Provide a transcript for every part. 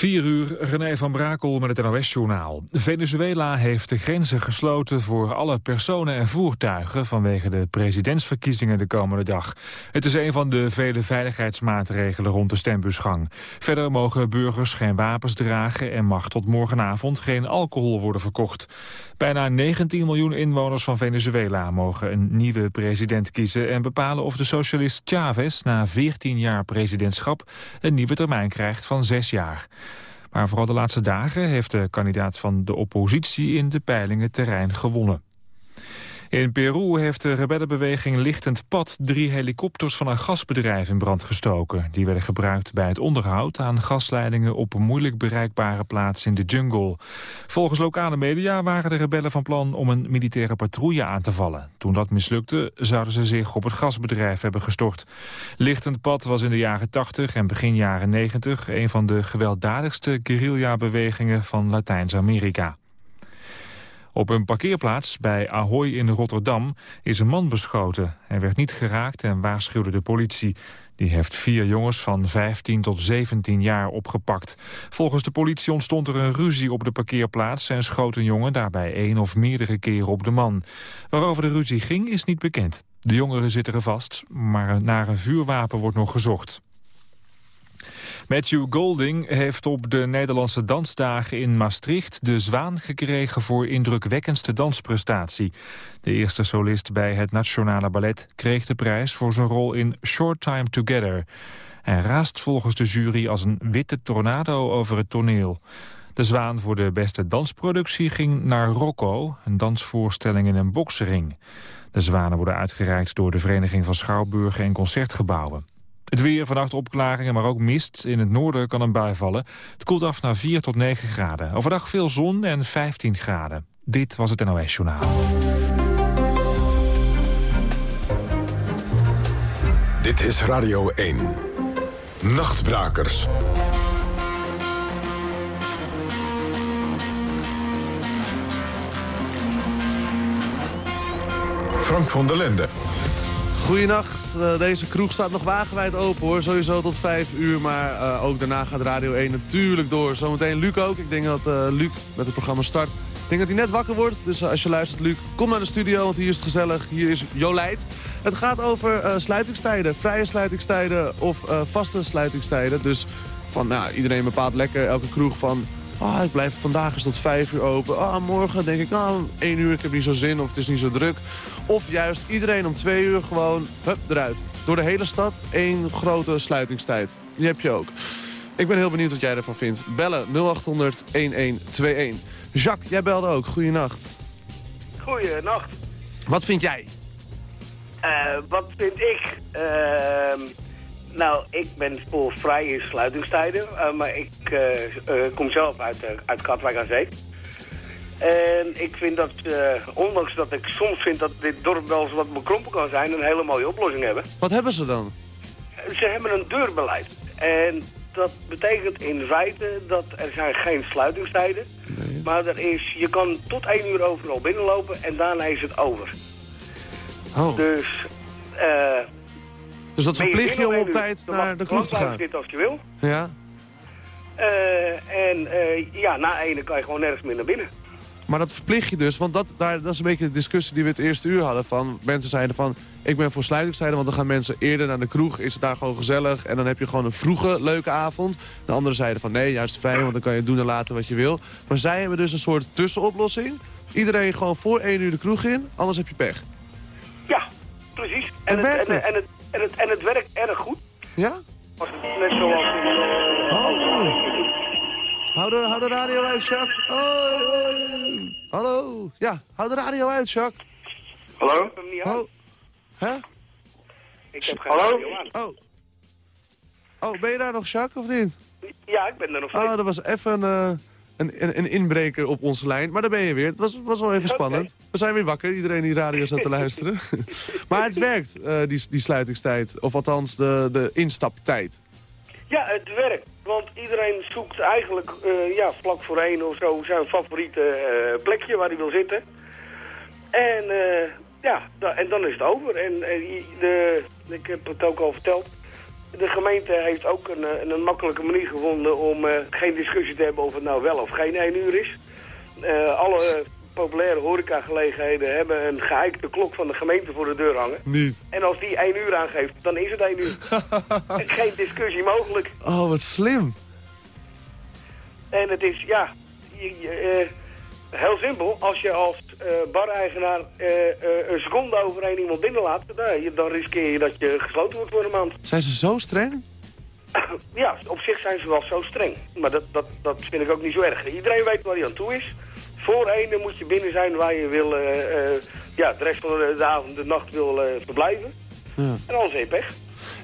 4 uur, René van Brakel met het NOS-journaal. Venezuela heeft de grenzen gesloten voor alle personen en voertuigen... vanwege de presidentsverkiezingen de komende dag. Het is een van de vele veiligheidsmaatregelen rond de stembusgang. Verder mogen burgers geen wapens dragen... en mag tot morgenavond geen alcohol worden verkocht. Bijna 19 miljoen inwoners van Venezuela mogen een nieuwe president kiezen... en bepalen of de socialist Chavez na 14 jaar presidentschap... een nieuwe termijn krijgt van 6 jaar. Maar vooral de laatste dagen heeft de kandidaat van de oppositie in de peilingen terrein gewonnen. In Peru heeft de rebellenbeweging Lichtend Pad drie helikopters van een gasbedrijf in brand gestoken. Die werden gebruikt bij het onderhoud aan gasleidingen op een moeilijk bereikbare plaats in de jungle. Volgens lokale media waren de rebellen van plan om een militaire patrouille aan te vallen. Toen dat mislukte zouden ze zich op het gasbedrijf hebben gestort. Lichtend Pad was in de jaren 80 en begin jaren 90 een van de gewelddadigste guerrilla-bewegingen van Latijns-Amerika. Op een parkeerplaats bij Ahoy in Rotterdam is een man beschoten. Hij werd niet geraakt en waarschuwde de politie. Die heeft vier jongens van 15 tot 17 jaar opgepakt. Volgens de politie ontstond er een ruzie op de parkeerplaats... en schoot een jongen daarbij één of meerdere keren op de man. Waarover de ruzie ging is niet bekend. De jongeren zitten er vast, maar naar een vuurwapen wordt nog gezocht. Matthew Golding heeft op de Nederlandse dansdagen in Maastricht de zwaan gekregen voor indrukwekkendste dansprestatie. De eerste solist bij het Nationale Ballet kreeg de prijs voor zijn rol in Short Time Together. Hij raast volgens de jury als een witte tornado over het toneel. De zwaan voor de beste dansproductie ging naar Rocco, een dansvoorstelling in een boksering. De zwanen worden uitgereikt door de Vereniging van Schouwburgen en Concertgebouwen. Het weer, vannacht opklaringen, maar ook mist. In het noorden kan een bui vallen. Het koelt af naar 4 tot 9 graden. Overdag veel zon en 15 graden. Dit was het NOS Journaal. Dit is Radio 1. Nachtbrakers. Frank van der Lende. Goedenacht. Uh, deze kroeg staat nog wagenwijd open hoor. Sowieso tot 5 uur. Maar uh, ook daarna gaat Radio 1 natuurlijk door. Zometeen Luc ook. Ik denk dat uh, Luc met het programma start. Ik denk dat hij net wakker wordt. Dus als je luistert Luc, kom naar de studio. Want hier is het gezellig. Hier is Jolijt. Het gaat over sluitingstijden. Vrije sluitingstijden of vaste sluitingstijden. Dus van nou, iedereen bepaalt lekker elke kroeg van Ah, ik blijf vandaag eens tot vijf uur open. Ah, morgen denk ik, nou, één uur, ik heb niet zo zin of het is niet zo druk. Of juist iedereen om twee uur gewoon, hup, eruit. Door de hele stad één grote sluitingstijd. Die heb je ook. Ik ben heel benieuwd wat jij ervan vindt. Bellen 0800 1121. Jacques, jij belde ook. Goeienacht. Goeienacht. Wat vind jij? Uh, wat vind ik? Uh, nou, ik ben voor vrije sluitingstijden, uh, maar ik uh, uh, kom zelf uit, uit Katwijk aan Zee. En ik vind dat, ondanks dat ik soms vind dat dit dorp wel eens wat bekrompen kan zijn, een hele mooie oplossing hebben. Wat hebben ze dan? Ze hebben een deurbeleid. En dat betekent in feite dat er zijn geen sluitingstijden. Nee. Maar er is, je kan tot één uur overal binnenlopen en daarna is het over. Oh. Dus... eh dus dat verplicht je om op tijd naar de kroeg te gaan? zitten als je wil. Ja. Uh, en uh, ja, na ene kan je gewoon nergens meer naar binnen. Maar dat verplicht je dus, want dat, daar, dat is een beetje de discussie die we het eerste uur hadden. Van, mensen zeiden van, ik ben voor sluitingstijden, want dan gaan mensen eerder naar de kroeg. Is het daar gewoon gezellig en dan heb je gewoon een vroege, leuke avond. De anderen zeiden van, nee, juist vrij, want dan kan je doen en laten wat je wil. Maar zij hebben dus een soort tussenoplossing. Iedereen gewoon voor één uur de kroeg in, anders heb je pech. Ja, precies. En, en, het, en, en het, en het, en het werkt erg goed. Ja? Net zoals in... Oh. Hou de, hou de radio uit, Jacques. Hoi, hoi. Hallo. Ja, hou de radio uit, Jacques. Hallo? Oh. Hè? Ik heb geen Hallo? radio aan. Oh. Oh, ben je daar nog, Jacques, of niet? Ja, ik ben er nog steeds. Oh, dat was even uh, een, inbreker op onze lijn. Maar daar ben je weer. Het was, was wel even spannend. We zijn weer wakker, iedereen die radio zat te luisteren. maar het werkt, uh, die, die sluitingstijd. Of althans, de, de instaptijd. Ja, het werkt. Want iedereen zoekt eigenlijk uh, ja, vlak voor één of zo zijn favoriete uh, plekje waar hij wil zitten. En ja, da en dan is het over. En de, ik heb het ook al verteld. De gemeente heeft ook een, een, een makkelijke manier gevonden om geen discussie te hebben of het nou wel of geen één uur is. alle populaire horecagelegenheden hebben een geheikte klok van de gemeente voor de deur hangen. Niet. En als die één uur aangeeft, dan is het één uur. Geen discussie mogelijk. Oh, wat slim. En het is, ja, je, heel simpel. Als je als bar-eigenaar uh, een seconde over één iemand binnenlaat, dan, dan riskeer je dat je gesloten wordt voor een maand. Zijn ze zo streng? ja, op zich zijn ze wel zo streng. Maar dat, dat, dat vind ik ook niet zo erg. Iedereen weet waar hij aan toe is. Voor één moet je binnen zijn waar je wil, ja, de rest van de, avond, de nacht wil verblijven. Ja. En anders heb je pech.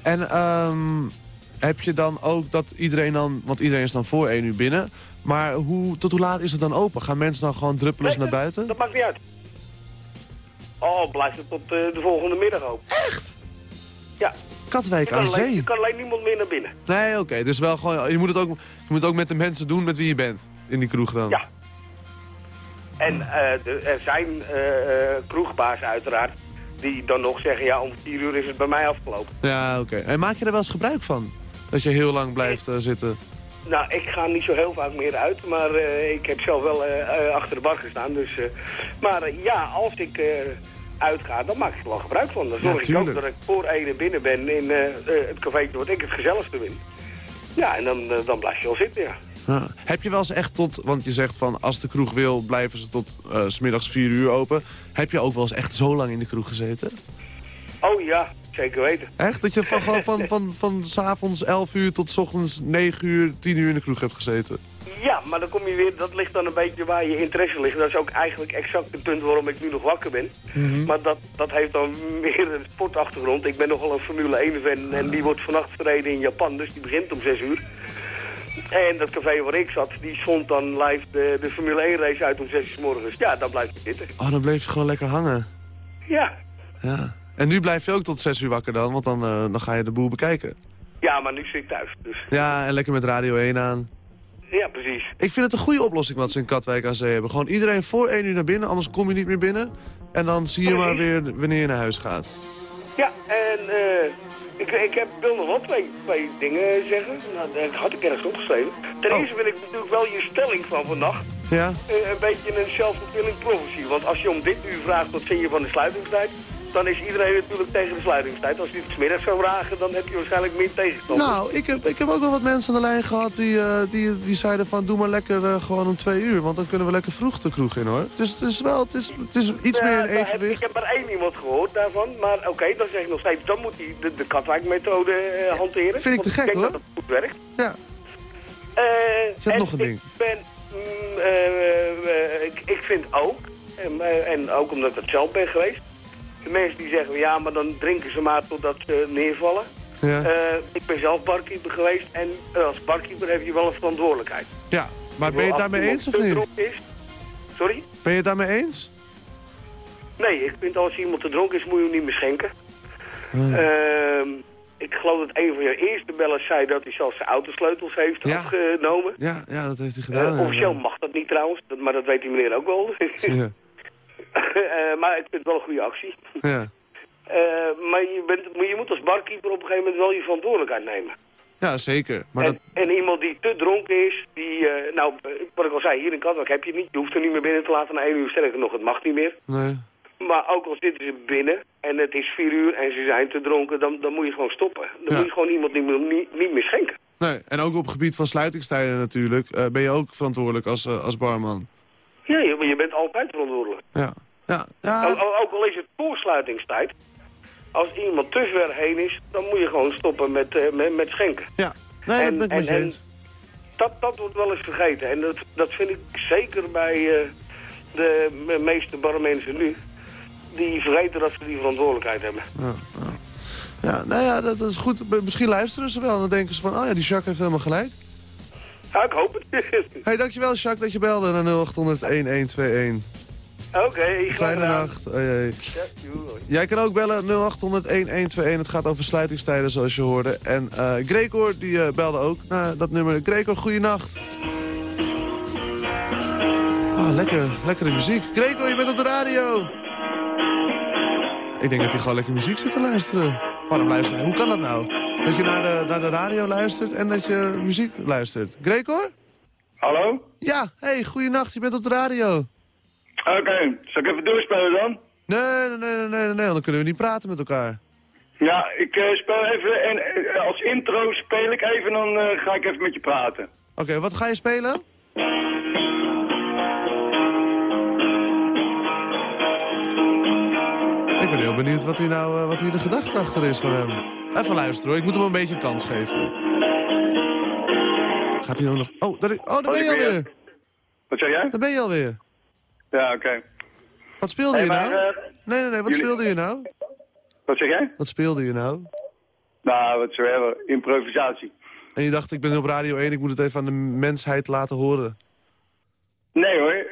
En um, heb je dan ook dat iedereen dan, want iedereen is dan voor één uur binnen... Maar hoe, tot hoe laat is het dan open? Gaan mensen dan gewoon druppelen naar buiten? Dat maakt niet uit. Oh, blijft het tot uh, de volgende middag open. Echt? Ja. Katwijk aan zee? Je kan alleen niemand meer naar binnen. Nee, oké. dus wel gewoon, je moet, het ook, je moet het ook met de mensen doen met wie je bent. In die kroeg dan. Ja. En uh, er zijn uh, kroegbaas uiteraard die dan nog zeggen... ja, om vier uur is het bij mij afgelopen. Ja, oké. En maak je er wel eens gebruik van? Dat je heel lang blijft zitten? Nou, ik ga niet zo heel vaak meer uit, maar uh, ik heb zelf wel uh, achter de bar gestaan. Dus, uh, maar ja, als ik uitga, dan maak ik er wel gebruik van. Dan zorg ja, ik ook dat ik voor ene binnen ben in het cafeetje wat ik het gezelligste vind. Ja, en dan, dan blijf je wel zitten, ja. ja. Heb je wel eens echt tot, want je zegt van als de kroeg wil, blijven ze tot smiddags vier uur open. Heb je ook wel eens echt zo lang in de kroeg gezeten? Oh ja, Zeker weten. Echt? Dat je van, van, van, van, van s'avonds 11 uur tot s ochtends 9 uur, 10 uur in de kroeg hebt gezeten? Ja, maar dan kom je weer, dat ligt dan een beetje waar je interesse ligt. Dat is ook eigenlijk exact het punt waarom ik nu nog wakker ben. Mhm. Maar dat, dat heeft dan meer een sportachtergrond. Ik ben nogal een Formule 1 fan en die wordt vannacht verreden in Japan, dus die begint om 6 uur. En dat café waar ik zat, die zond dan live de, de Formule 1 race uit om 6 uur s morgens. Ja, dan blijf je zitten. Oh, dan bleef je gewoon lekker hangen. Ja. Ja. En nu blijf je ook tot 6 uur wakker dan, want dan, uh, dan ga je de boel bekijken. Ja, maar nu zit ik thuis. Dus. Ja, en lekker met Radio 1 aan. Ja, precies. Ik vind het een goede oplossing wat ze in Katwijk aan zee hebben. Gewoon iedereen voor 1 uur naar binnen, anders kom je niet meer binnen. En dan zie je maar weer wanneer je naar huis gaat. Ja, en uh, ik, ik heb, wil nog wel twee, twee dingen zeggen. Nou, dat had ik ergens opgeschreven. Ten oh. eerste wil ik natuurlijk wel je stelling van vannacht. Ja? Uh, een beetje een self-fulfilling prophecy. Want als je om dit uur vraagt wat vind je van de sluitingstijd dan is iedereen natuurlijk tegen de sluitingstijd. Als je het smiddags zou vragen, dan heb je waarschijnlijk meer tegenstand. Nou, ik heb, ik heb ook wel wat mensen aan de lijn gehad die, uh, die, die zeiden van doe maar lekker uh, gewoon om twee uur. Want dan kunnen we lekker vroeg de kroeg in hoor. Dus het is wel, het is, het is iets meer een evenwicht. ik heb maar één iemand gehoord daarvan. Maar oké, dan zeg ik nog steeds, dan moet hij de, de Katwijk-methode uh, hanteren. Vind ik te gek ik hoor. dat het goed werkt. Ja. je hebt nog een ding. Ik, ben, mm, ik, ik vind ook, en, en ook omdat ik het zelf ben geweest de mensen die zeggen, ja, maar dan drinken ze maar totdat ze neervallen. Ja. Uh, ik ben zelf barkeeper geweest en uh, als barkeeper heb je wel een verantwoordelijkheid. Ja, maar ben je het daarmee eens of niet? Is, sorry? Ben je het daarmee eens? Nee, ik vind als iemand te dronken is, moet je hem niet meer schenken. Uh, ik geloof dat een van je eerste bellers zei dat hij zelfs zijn autosleutels heeft ja. afgenomen. Ja, ja, dat heeft hij gedaan. officieel mag dat niet trouwens, maar dat weet die meneer ook wel. ja. Uh, maar ik vind het wel een goede actie. Ja. Uh, maar je, bent, je moet als barkeeper op een gegeven moment wel je verantwoordelijkheid nemen. Ja, zeker. Maar en, dat... en iemand die te dronken is, die, uh, nou, wat ik al zei, hier in Katwijk heb je het niet. Je hoeft er niet meer binnen te laten na één uur. Sterker nog, het mag niet meer. Nee. Maar ook al zitten ze binnen en het is vier uur en ze zijn te dronken, dan, dan moet je gewoon stoppen. Dan ja. moet je gewoon iemand niet meer, niet, niet meer schenken. Nee, en ook op het gebied van sluitingstijden natuurlijk, uh, ben je ook verantwoordelijk als, uh, als barman. Ja, je, je bent altijd verantwoordelijk. Ja. Ja, ja. Ook, ook al is het voorsluitingstijd, als iemand te ver heen is, dan moet je gewoon stoppen met, uh, met, met, schenken. Ja, nee, en, dat en, en dat, dat wordt wel eens vergeten. En dat, dat vind ik zeker bij uh, de meeste barmensen nu. Die vergeten dat ze die verantwoordelijkheid hebben. Ja, ja. ja nou ja, dat is goed. Misschien luisteren ze wel en dan denken ze van... oh ja, die Jacques heeft helemaal gelijk. Ja, ik hoop het. hey, dankjewel Jacques dat je belde naar 0800-1121. Oké, okay, Fijne nacht. Hey, hey. Ja, Jij kan ook bellen 0800-1121. Het gaat over sluitingstijden zoals je hoorde. En uh, Gregor die uh, belde ook naar dat nummer. Gregor, goeienacht. Ah, lekker, lekkere muziek. Gregor, je bent op de radio. Ik denk dat hij gewoon lekker muziek zit te luisteren. Waarom luisteren? Hoe kan dat nou? Dat je naar de, naar de radio luistert en dat je muziek luistert. Gregor? Hallo? Ja, hey, goeienacht, je bent op de radio. Oké, zal ik even doorspelen dan? Nee, nee, nee, nee, nee, nee, dan kunnen we niet praten met elkaar. Ja, ik eh, speel even en eh, als intro speel ik even en dan eh, ga ik even met je praten. Oké, wat ga je spelen? Ik ben heel benieuwd wat hier nou wat hier de gedachte achter is van hem. Even luisteren hoor, ik moet hem een beetje een kans geven. Gaat hij dan nog... Oh, daar, oh, daar ben je alweer. Wat zeg jij? Daar ben je alweer. Ja, oké. Wat speelde Hey, je maar, nou? eh, Nee, nee, nee, wat jullie- speelde je nou? Wat zeg jij? Wat speelde je nou? Nou, wat zou hebben? Improvisatie. En je dacht, ik ben op Radio 1, ik moet het even aan de mensheid laten horen. Nee hoor,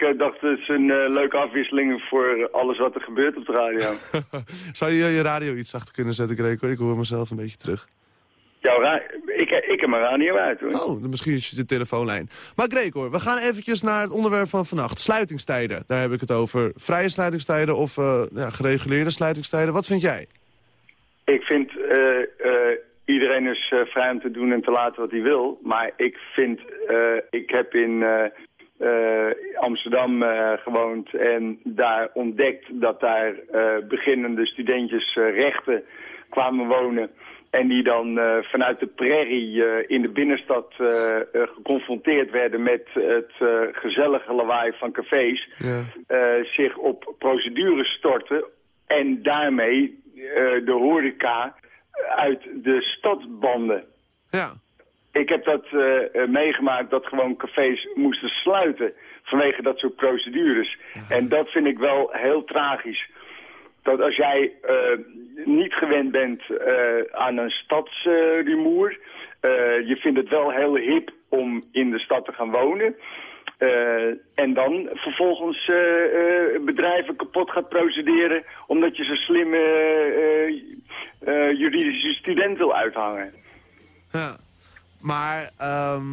ik eh, dacht het is een eh, leuke afwisseling voor alles wat er gebeurt op de radio. Zou je je radio iets achter kunnen zetten, Gregor? Ik hoor mezelf een beetje terug. Jouw ra ik, ik heb mijn radio uit hoor. Oh, misschien is het de telefoonlijn. Maar Gregor, we gaan eventjes naar het onderwerp van vannacht. Sluitingstijden, daar heb ik het over. Vrije sluitingstijden of eh, ja, gereguleerde sluitingstijden. Wat vind jij? Ik vind, iedereen is vrij om te doen en te laten wat hij wil. Maar ik vind, ik heb in Amsterdam eh, gewoond en daar ontdekt dat daar eh, beginnende studentjes eh, rechten kwamen wonen. En die dan eh, vanuit de prairie eh, in de binnenstad eh, eh, geconfronteerd werden met het eh, gezellige lawaai van cafés. Ja. eh, zich op procedures storten en daarmee eh, de horeca uit de stadsbanden. Ja. Ik heb dat eh, eh, meegemaakt dat gewoon cafés moesten sluiten vanwege dat soort procedures. En dat vind ik wel heel tragisch. Dat als jij eh, niet gewend bent aan een stadsrumoer... je vindt het wel heel hip om in de stad te gaan wonen... en dan vervolgens bedrijven kapot gaat procederen... omdat je zo'n slimme juridische student wil uithangen. ja. Maar ehm,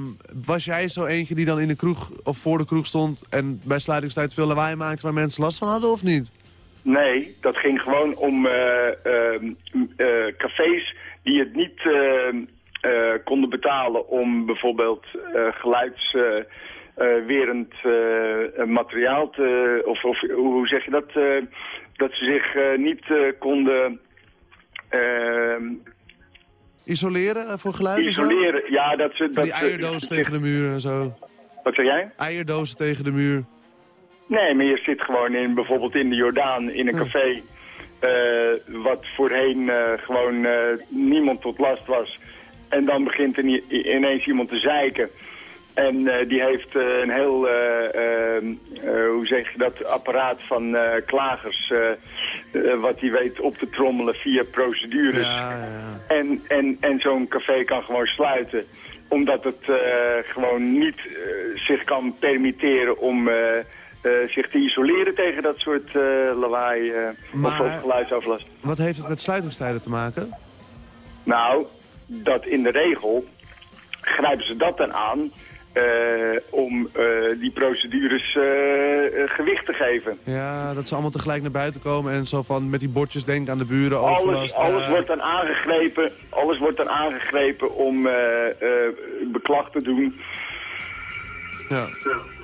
was jij zo eentje die dan in de kroeg of voor de kroeg stond... en bij sluitingstijd veel lawaai maakte waar mensen last van hadden of niet? Nee, dat ging gewoon om eh, ehm, eh, cafés die het niet eh, konden betalen om bijvoorbeeld geluidswerend materiaal te... Of, of hoe zeg je dat? Dat ze zich niet konden... Isoleren voor geluid? Isoleren, ja. Dat ze, dat die eierdoos tegen de muur en zo. Wat zeg jij? Eierdozen tegen de muur. Nee, maar je zit gewoon in, bijvoorbeeld in de Jordaan, in een café... Uh, wat voorheen uh, gewoon uh, niemand tot last was. En dan begint er ineens iemand te zeiken. En die heeft een heel, hoe zeg je dat, apparaat van klagers... wat hij weet op te trommelen via procedures. Ja, ja. En, en, en zo'n café kan gewoon sluiten. Omdat het gewoon niet zich kan permitteren om... Zich te isoleren tegen dat soort lawaai maar, of. Wat heeft het met sluitingstijden te maken? Nou, dat in de regel grijpen ze dat dan aan om die procedures gewicht te geven. Ja, dat ze allemaal tegelijk naar buiten komen en zo van met die bordjes denken aan de buren. Alles, alles ja. wordt dan aangegrepen, alles wordt dan aangegrepen om beklag te doen. Ja.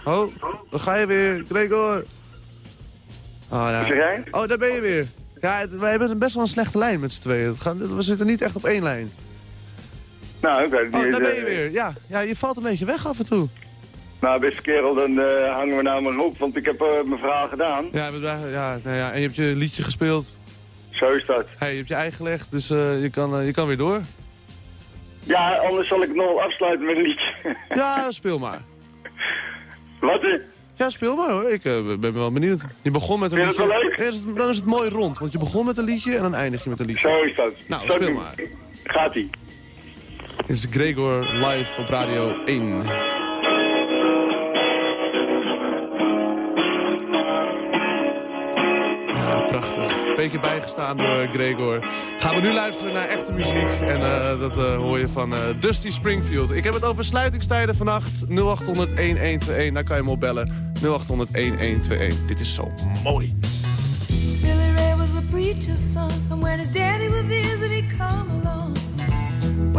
Oh, dan ga je weer, Gregor. Oh, ja. Zeg jij? Oh, daar ben je weer. Ja, het, wij hebben best wel een slechte lijn met z'n tweeën. We zitten niet echt op één lijn. Nou, oké. Oh, daar ben je weer. Ja, ja, je valt een beetje weg af en toe. Nou, beste kerel, dan uh, hangen we nou maar op, want ik heb uh, mijn verhaal gedaan. Ja, ja, nou ja, en je hebt je liedje gespeeld. Zo is dat. Hey, je hebt je eigen gelegd, dus uh, je, kan, je kan weer door. Ja, anders zal ik het nog afsluiten met een liedje. ja, speel maar. Wat? Ja, speel maar hoor. Ik uh, ben wel benieuwd. Je begon met een Vind liedje. het wel leuk? Dan is het mooi rond, want je begon met een liedje en dan eindig je met een liedje. Zo is dat. Nou, Zo speel maar. Gaat-ie. Dit is Gregor live op Radio 1. Ja, prachtig. Beetje bijgestaan door Gregor. Gaan we nu luisteren naar echte muziek. En uh, dat uh, hoor je van Dusty Springfield. Ik heb het over sluitingstijden vannacht. 0800-1121. Daar kan je me op bellen. 0800-1121. Dit is zo mooi. Billy Ray was a preacher's son. And when his daddy would visit, come along.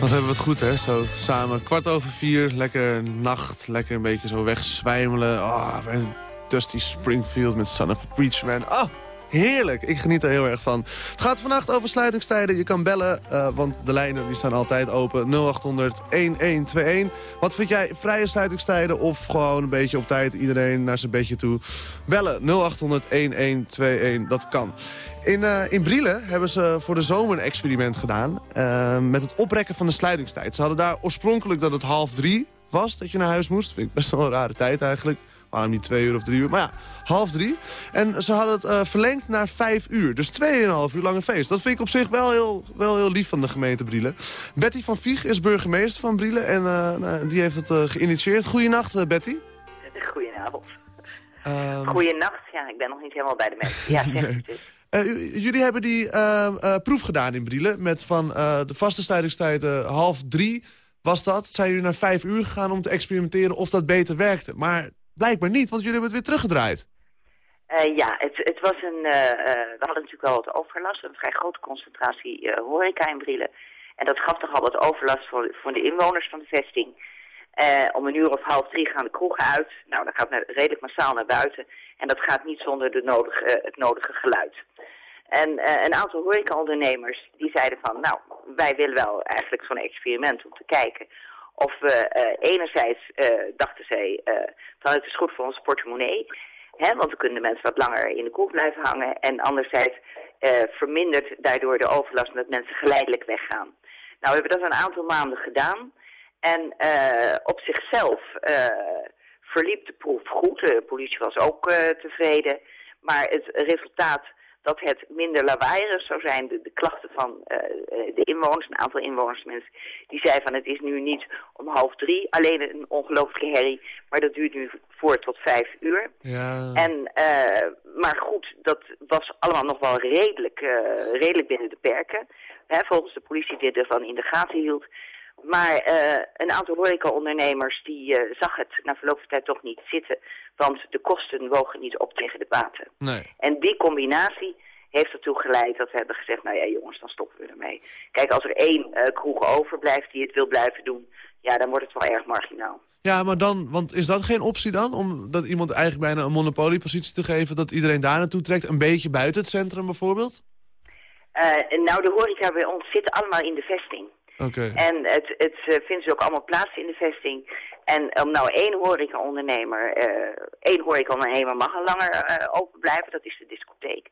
Wat hebben we het goed, hè? Zo samen. Kwart over vier, lekker nacht, lekker een beetje zo wegzwijmelen. Ah, bij Dusty Springfield met Son of a Preacher Man. Ah, heerlijk. Ik geniet er heel erg van. Het gaat vannacht over sluitingstijden. Je kan bellen, eh, want de lijnen die staan altijd open. 0800-1121. Wat vind jij, vrije sluitingstijden of gewoon een beetje op tijd iedereen naar zijn bedje toe? Bellen 0800-1121, dat kan. In, eh in hebben ze voor de zomer een experiment gedaan... eh, met het oprekken van de sluitingstijd. Ze hadden daar oorspronkelijk dat het half drie was dat je naar huis moest. Vind ik best wel een rare tijd eigenlijk. Waarom niet twee uur of drie uur? Maar ja, half drie. En ze hadden het eh, verlengd naar vijf uur. Dus tweeënhalf uur lang een feest. Dat vind ik op zich wel heel, wel heel lief van de gemeente Brielen. Betty van Vieg is burgemeester van Brielen. En eh, nou, die heeft het eh, geïnitieerd. Goedenacht, Betty. Goedenavond. Ehm, Goedenacht. Ja, ik ben nog niet helemaal bij de mensen. Ja, zeg Nee. dus. Jullie hebben die eh, eh, proef gedaan in Brielen. Met van de vaste sluitingstijd eh, half drie was dat. Zijn jullie naar vijf uur gegaan om te experimenteren of dat beter werkte. Maar blijkbaar niet, want jullie hebben het weer teruggedraaid. Eh, ja, het, het was een... eh, eh, we hadden natuurlijk al wat overlast. Een vrij grote concentratie eh, horeca in Brielen. En dat gaf toch al wat overlast voor, voor de inwoners van de vesting. Om een uur of half drie gaan de kroegen uit. Nou, dan gaat redelijk massaal naar buiten. En dat gaat niet zonder de nodige, het nodige geluid. En een aantal horecaondernemers die zeiden van... nou, wij willen wel eigenlijk zo'n experiment om te kijken... of we eh, enerzijds eh, dachten zij... eh, van het is goed voor ons portemonnee... Hè, want dan kunnen mensen wat langer in de kroeg blijven hangen. En anderzijds vermindert daardoor de overlast dat mensen geleidelijk weggaan. Nou, we hebben dat een aantal maanden gedaan. En op zichzelf verliep de proef goed. De politie was ook tevreden. Maar het resultaat dat het minder lawaaierig zou zijn, de, de klachten van eh, eh, de inwoners, een aantal inwoners, mensen, die zeiden van het is nu niet om half drie alleen een ongelooflijke herrie, maar dat duurt nu voor tot vijf uur. Ja. En, eh, maar goed, dat was allemaal nog wel redelijk, redelijk binnen de perken. Hè, volgens de politie die ervan in de gaten hield. Maar eh, een aantal horecaondernemers die eh, zag het na verloop van tijd toch niet zitten. Want de kosten wogen niet op tegen de baten. Nee. En die combinatie heeft ertoe geleid dat we hebben gezegd, nou ja jongens, dan stoppen we ermee. Kijk, als er één eh, kroeg overblijft die het wil blijven doen, ja, dan wordt het wel erg marginaal. Ja, maar dan, want is dat geen optie dan? Om dat iemand eigenlijk bijna een monopoliepositie te geven... dat iedereen daar naartoe trekt, een beetje buiten het centrum bijvoorbeeld? Nou, de horeca bij ons zit allemaal in de vesting. En het, het eh, vindt ze ook allemaal plaats in de vesting. En om nou één horecaondernemer, eh één horecaondernemer mag al langer eh, open blijven, dat is de discotheek.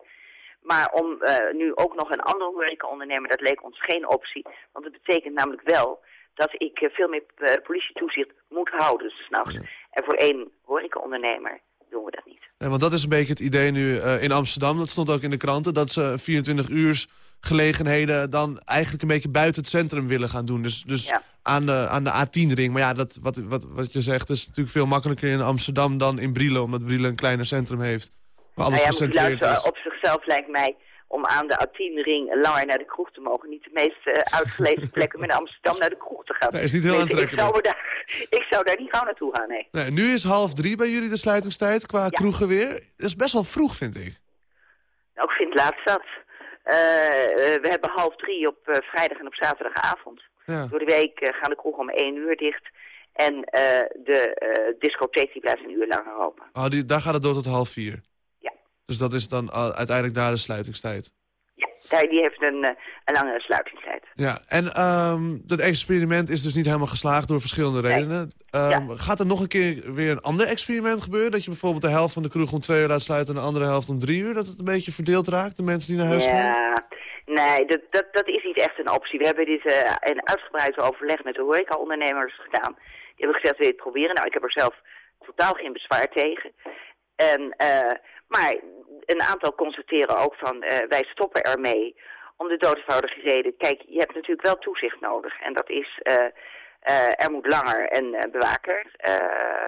Maar om nu ook nog een andere horecaondernemer, dat leek ons geen optie. Want het betekent namelijk wel dat ik veel meer politietoezicht moet houden s'nachts. En voor één horecaondernemer doen we dat niet. Ja, want dat is een beetje het idee nu in Amsterdam. Dat stond ook in de kranten. Dat ze 24 uur gelegenheden dan eigenlijk een beetje buiten het centrum willen gaan doen. Dus, dus Ja. aan de, aan de A10-ring. Maar ja, dat, wat, wat, wat je zegt is natuurlijk veel makkelijker in Amsterdam dan in Brielen. Omdat Brielen een kleiner centrum heeft. Waar alles Nou ja, gecentreerd luisteren, is. op zichzelf lijkt mij om aan de A10-ring langer naar de kroeg te mogen... niet de meest eh, uitgelezen plekken met Amsterdam naar de kroeg te gaan. Nee, is niet heel Tenminste, ik aantrekkelijk. zou, daar, ik zou daar niet gauw naartoe gaan, nee. Nee, nu is half drie bij jullie de sluitingstijd qua Ja. kroegen weer. Dat is best wel vroeg, vind ik. Nou, ik vind het laatst dat. Eh, eh, we hebben half drie op eh, vrijdag en op zaterdagavond. Ja. Door de week eh, gaan de kroegen om één uur dicht. En eh, de eh, discotheek die blijft een uur langer open. Oh, die, daar gaat het door tot half vier. Ja. Dus dat is dan uiteindelijk daar de sluitingstijd. Daar- die heeft een, eh, een langere sluitingstijd. Ja, en ehm dat experiment is dus niet helemaal geslaagd door verschillende Nee. redenen. Ehm, Ja. Gaat er nog een keer weer een ander experiment gebeuren? Dat je bijvoorbeeld de helft van de kroeg om twee uur laat sluiten... en de andere helft om drie uur? Dat het een beetje verdeeld raakt, de mensen die naar huis gaan? Ja, nee, dat, dat, dat is niet echt een optie. We hebben dit eh in uitgebreid overleg met de horecaondernemers gedaan. Die hebben gezegd, wil je het proberen? Nou, ik heb er zelf totaal geen bezwaar tegen. En, eh, maar een aantal constateren ook van, eh, wij stoppen ermee. Om de doodvoudige reden, kijk, je hebt natuurlijk wel toezicht nodig. En dat is, eh, eh, er moet langer een bewaker,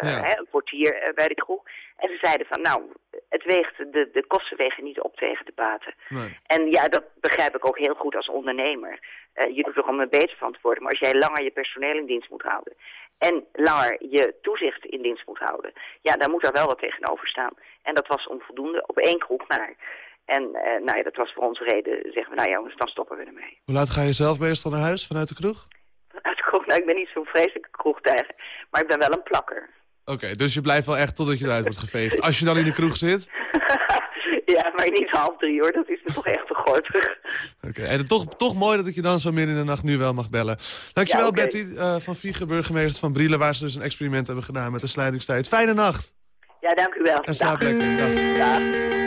Ja. hè, een portier bij de kroeg. En ze zeiden van, nou, het weegt, de, de kosten wegen niet op tegen de baten. Nee. En ja, dat begrijp ik ook heel goed als ondernemer. Je doet er om er beter van te worden. Maar als jij langer je personeel in dienst moet houden... en langer je toezicht in dienst moet houden... ja, dan moet er wel wat tegenover staan. En dat was onvoldoende op één kroeg maar. En eh, nou ja, dat was voor onze reden. Zeggen we, nou ja, jongens, dan stoppen we ermee. Hoe laat ga je zelf meestal naar huis vanuit de kroeg? Uit de kroeg, nou, ik ben niet zo'n vreselijke kroegtijger. Maar ik ben wel een plakker. Oké, dus je blijft wel echt totdat je eruit wordt geveegd. Als je dan in de kroeg zit. ja, maar niet half drie hoor. Dat is me toch echt te gortig. Oké, en toch, toch mooi dat ik je dan zo midden in de nacht nu wel mag bellen. Dankjewel Ja. Betty eh, van Vieger, burgemeester van Brielen... waar ze dus een experiment hebben gedaan met de sluitingstijd. Fijne nacht Ja, dank u wel. en slaap Dag. lekker. Dag. Dag.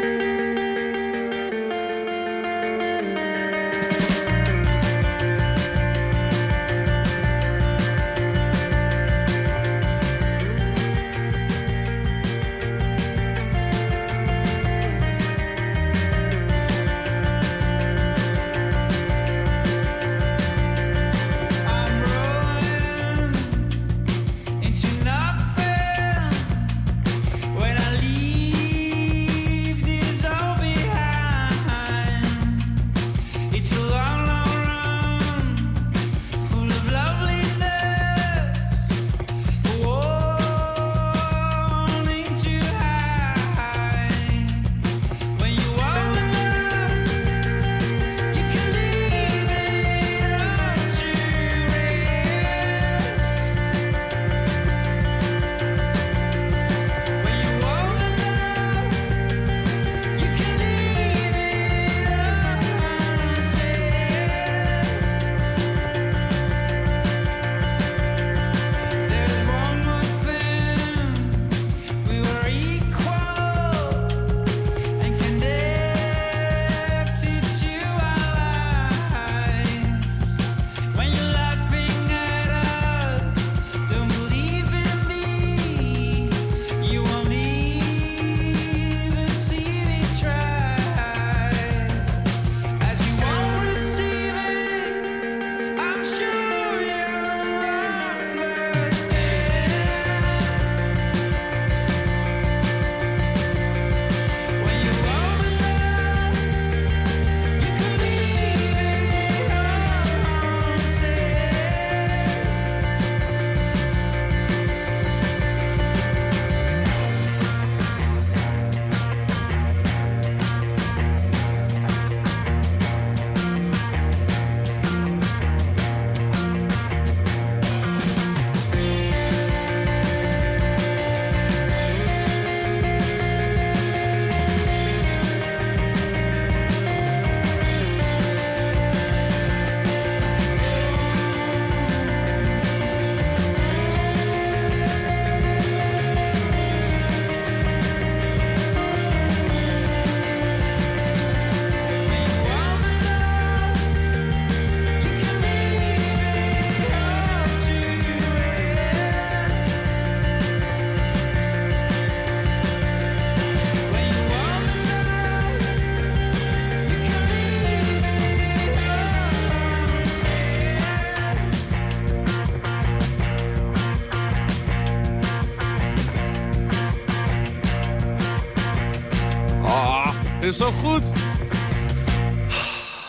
Is zo goed.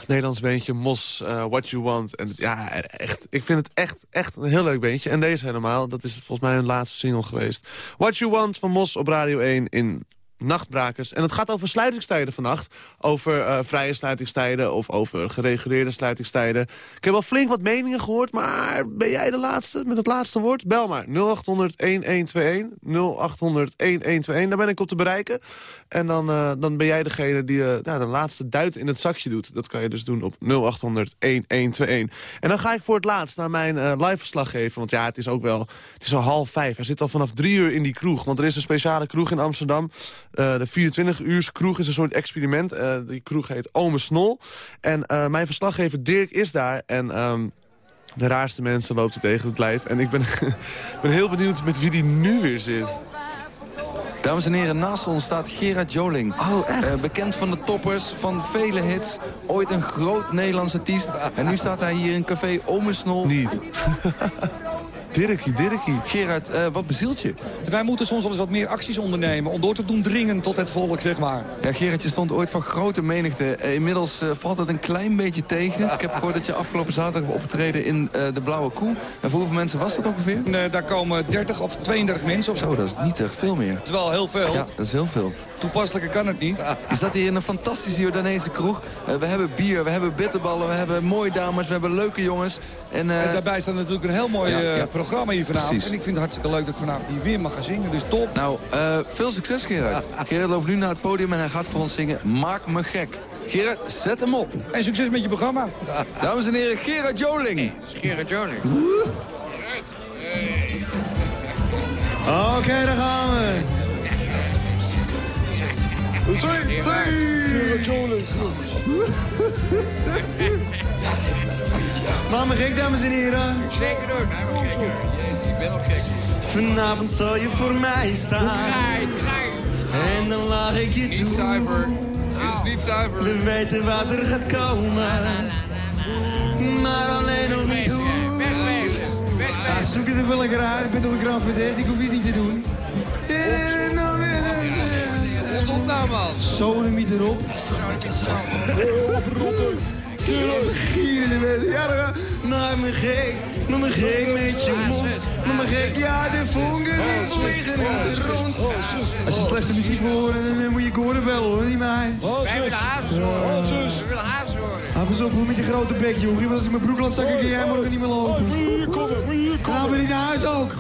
Nederlands beentje, Mos, eh, What You Want. En ja, echt, ik vind het echt, echt een heel leuk beentje. En deze helemaal, dat is volgens mij hun laatste single geweest. What You Want van Mos op Radio 1 in Nachtbrakers. En het gaat over sluitingstijden vannacht. Over eh, vrije sluitingstijden of over gereguleerde sluitingstijden. Ik heb al flink wat meningen gehoord, maar ben jij de laatste met het laatste woord? Bel maar 0800-1121, 0800-1121. Daar ben ik op te bereiken. En dan, eh, dan ben jij degene die eh, nou, de laatste duit in het zakje doet. Dat kan je dus doen op 0800-1121. En dan ga ik voor het laatst naar mijn live verslag geven. Want ja, het is ook wel het is al half vijf. Hij zit al vanaf drie uur in die kroeg. Want er is een speciale kroeg in Amsterdam. Eh, de 24-uurs kroeg is een soort experiment. Eh, die kroeg heet Ome Snol. En eh, mijn verslaggever Dirk is daar. En... ehm, de raarste mensen loopt er tegen het lijf. En ik ben, ben heel benieuwd met wie die nu weer zit. Dames en heren, naast ons staat Gerard Joling. Oh, echt? Eh, bekend van de toppers, van vele hits. Ooit een groot Nederlands artiest. En nu staat hij hier in café Omesnol. Niet. Dirkie, Dirkie. Gerard, eh, wat bezielt je? Wij moeten soms wel eens wat meer acties ondernemen... om door te doen dringen tot het volk, zeg maar. Ja, Gerard, je stond ooit van grote menigte. Eh, inmiddels eh, valt het een klein beetje tegen. Ik heb gehoord dat je afgelopen zaterdag hebt opgetreden in de Blauwe Koe. En voor hoeveel mensen was dat ongeveer? En, eh, daar komen 30 of 32 mensen of zo. Dat is niet echt veel meer. Dat is wel heel veel. Ja, dat is heel veel. Toepasselijker kan het niet. Je staat hier in een fantastische Jordaanese kroeg. We hebben bier, we hebben bitterballen, we hebben mooie dames, we hebben leuke jongens. En, En daarbij staat natuurlijk een heel mooi Ja, ja. Programma hier vanavond. Precies. En ik vind het hartstikke leuk dat ik vanavond hier weer mag gaan zingen. Dus top. Nou, eh, veel succes Gerard. Gerard loopt nu naar het podium en hij gaat voor ons zingen Maak me gek. Gerard, zet hem op. En succes met je programma. Dames en heren, Gerard Joling. Oké, daar gaan we. Maak me gek, dames en heren. Zeker. Jezus, ik ben al gek. Vanavond zal je voor mij staan. En dan laat ik je toe. Zuiver. Dit is niet zuiver. We weten wat er gaat komen. Maar alleen nog niet hoe. Wegwezen. Wegwezen. zoek het er wel lekker uit. Ik ben toch een krant. Ik hoef dit niet te doen. Op nou, man. Sodemiet erop. Gieren de mensen. Ja, dan ga- maak me gek. Maak me gek met je mond. Maak me gek. Ja, de vonken die vliegen in de rond. Als je slechte muziek wil horen, dan moet je koren bellen hoor. Niet mij. Wij willen havens horen. We willen havens horen. Hou eens op met je grote bek, joh. Want als ik mijn broek laat zakken, kan jij morgen niet meer lopen. Nou ben ik naar huis ook.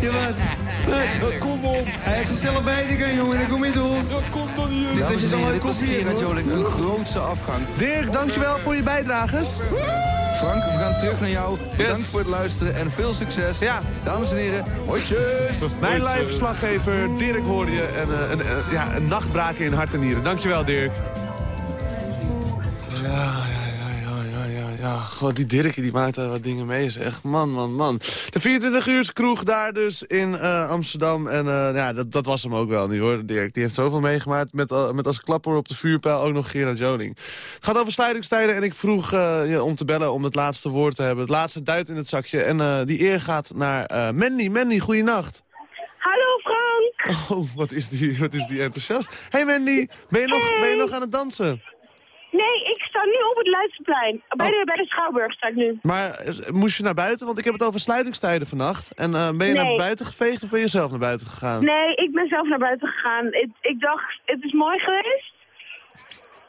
Ja, wat? Wat? Kom op. Hij is zichzelf kan, jongen. Dan kom je door. kom dan hier. Dus dat je en zo heren, een dit hebt, hoor. Grootse afgang. Dirk, dankjewel voor je bijdrages. Frank, we gaan terug naar jou. Bedankt voor het luisteren en veel succes. Ja. Dames en heren, hotjes. Mijn live verslaggever Dirk hoorde je. En, eh, een, eh, ja, een nachtbraker in hart en nieren. Dankjewel, Dirk. Gewoon die Dirk die maakt daar wat dingen mee, zeg. Man, man, man. De 24 uur kroeg daar dus in eh, Amsterdam. En eh, ja, dat, dat was hem ook wel nu, hoor, Dirk. Die heeft zoveel meegemaakt met, eh, met als klapper op de vuurpijl ook nog Gerard Joling. Het gaat over sluitingstijden en ik vroeg je om te bellen om het laatste woord te hebben. Het laatste duit in het zakje. En die eer gaat naar Mandy. Mandy, goeienacht. Hallo Frank. Oh, wat is die, wat is die enthousiast. Hey Mandy, ben je, nog, ben je nog aan het dansen? Nee, ik sta nu op het Leidseplein. Bij, de, bij de Schouwburg sta ik nu. Maar eh, moest je naar buiten? Want ik heb het over sluitingstijden vannacht. En eh, ben je Nee. naar buiten geveegd of ben je zelf naar buiten gegaan? Nee, ik ben zelf naar buiten gegaan. Ik, ik dacht, het is mooi geweest.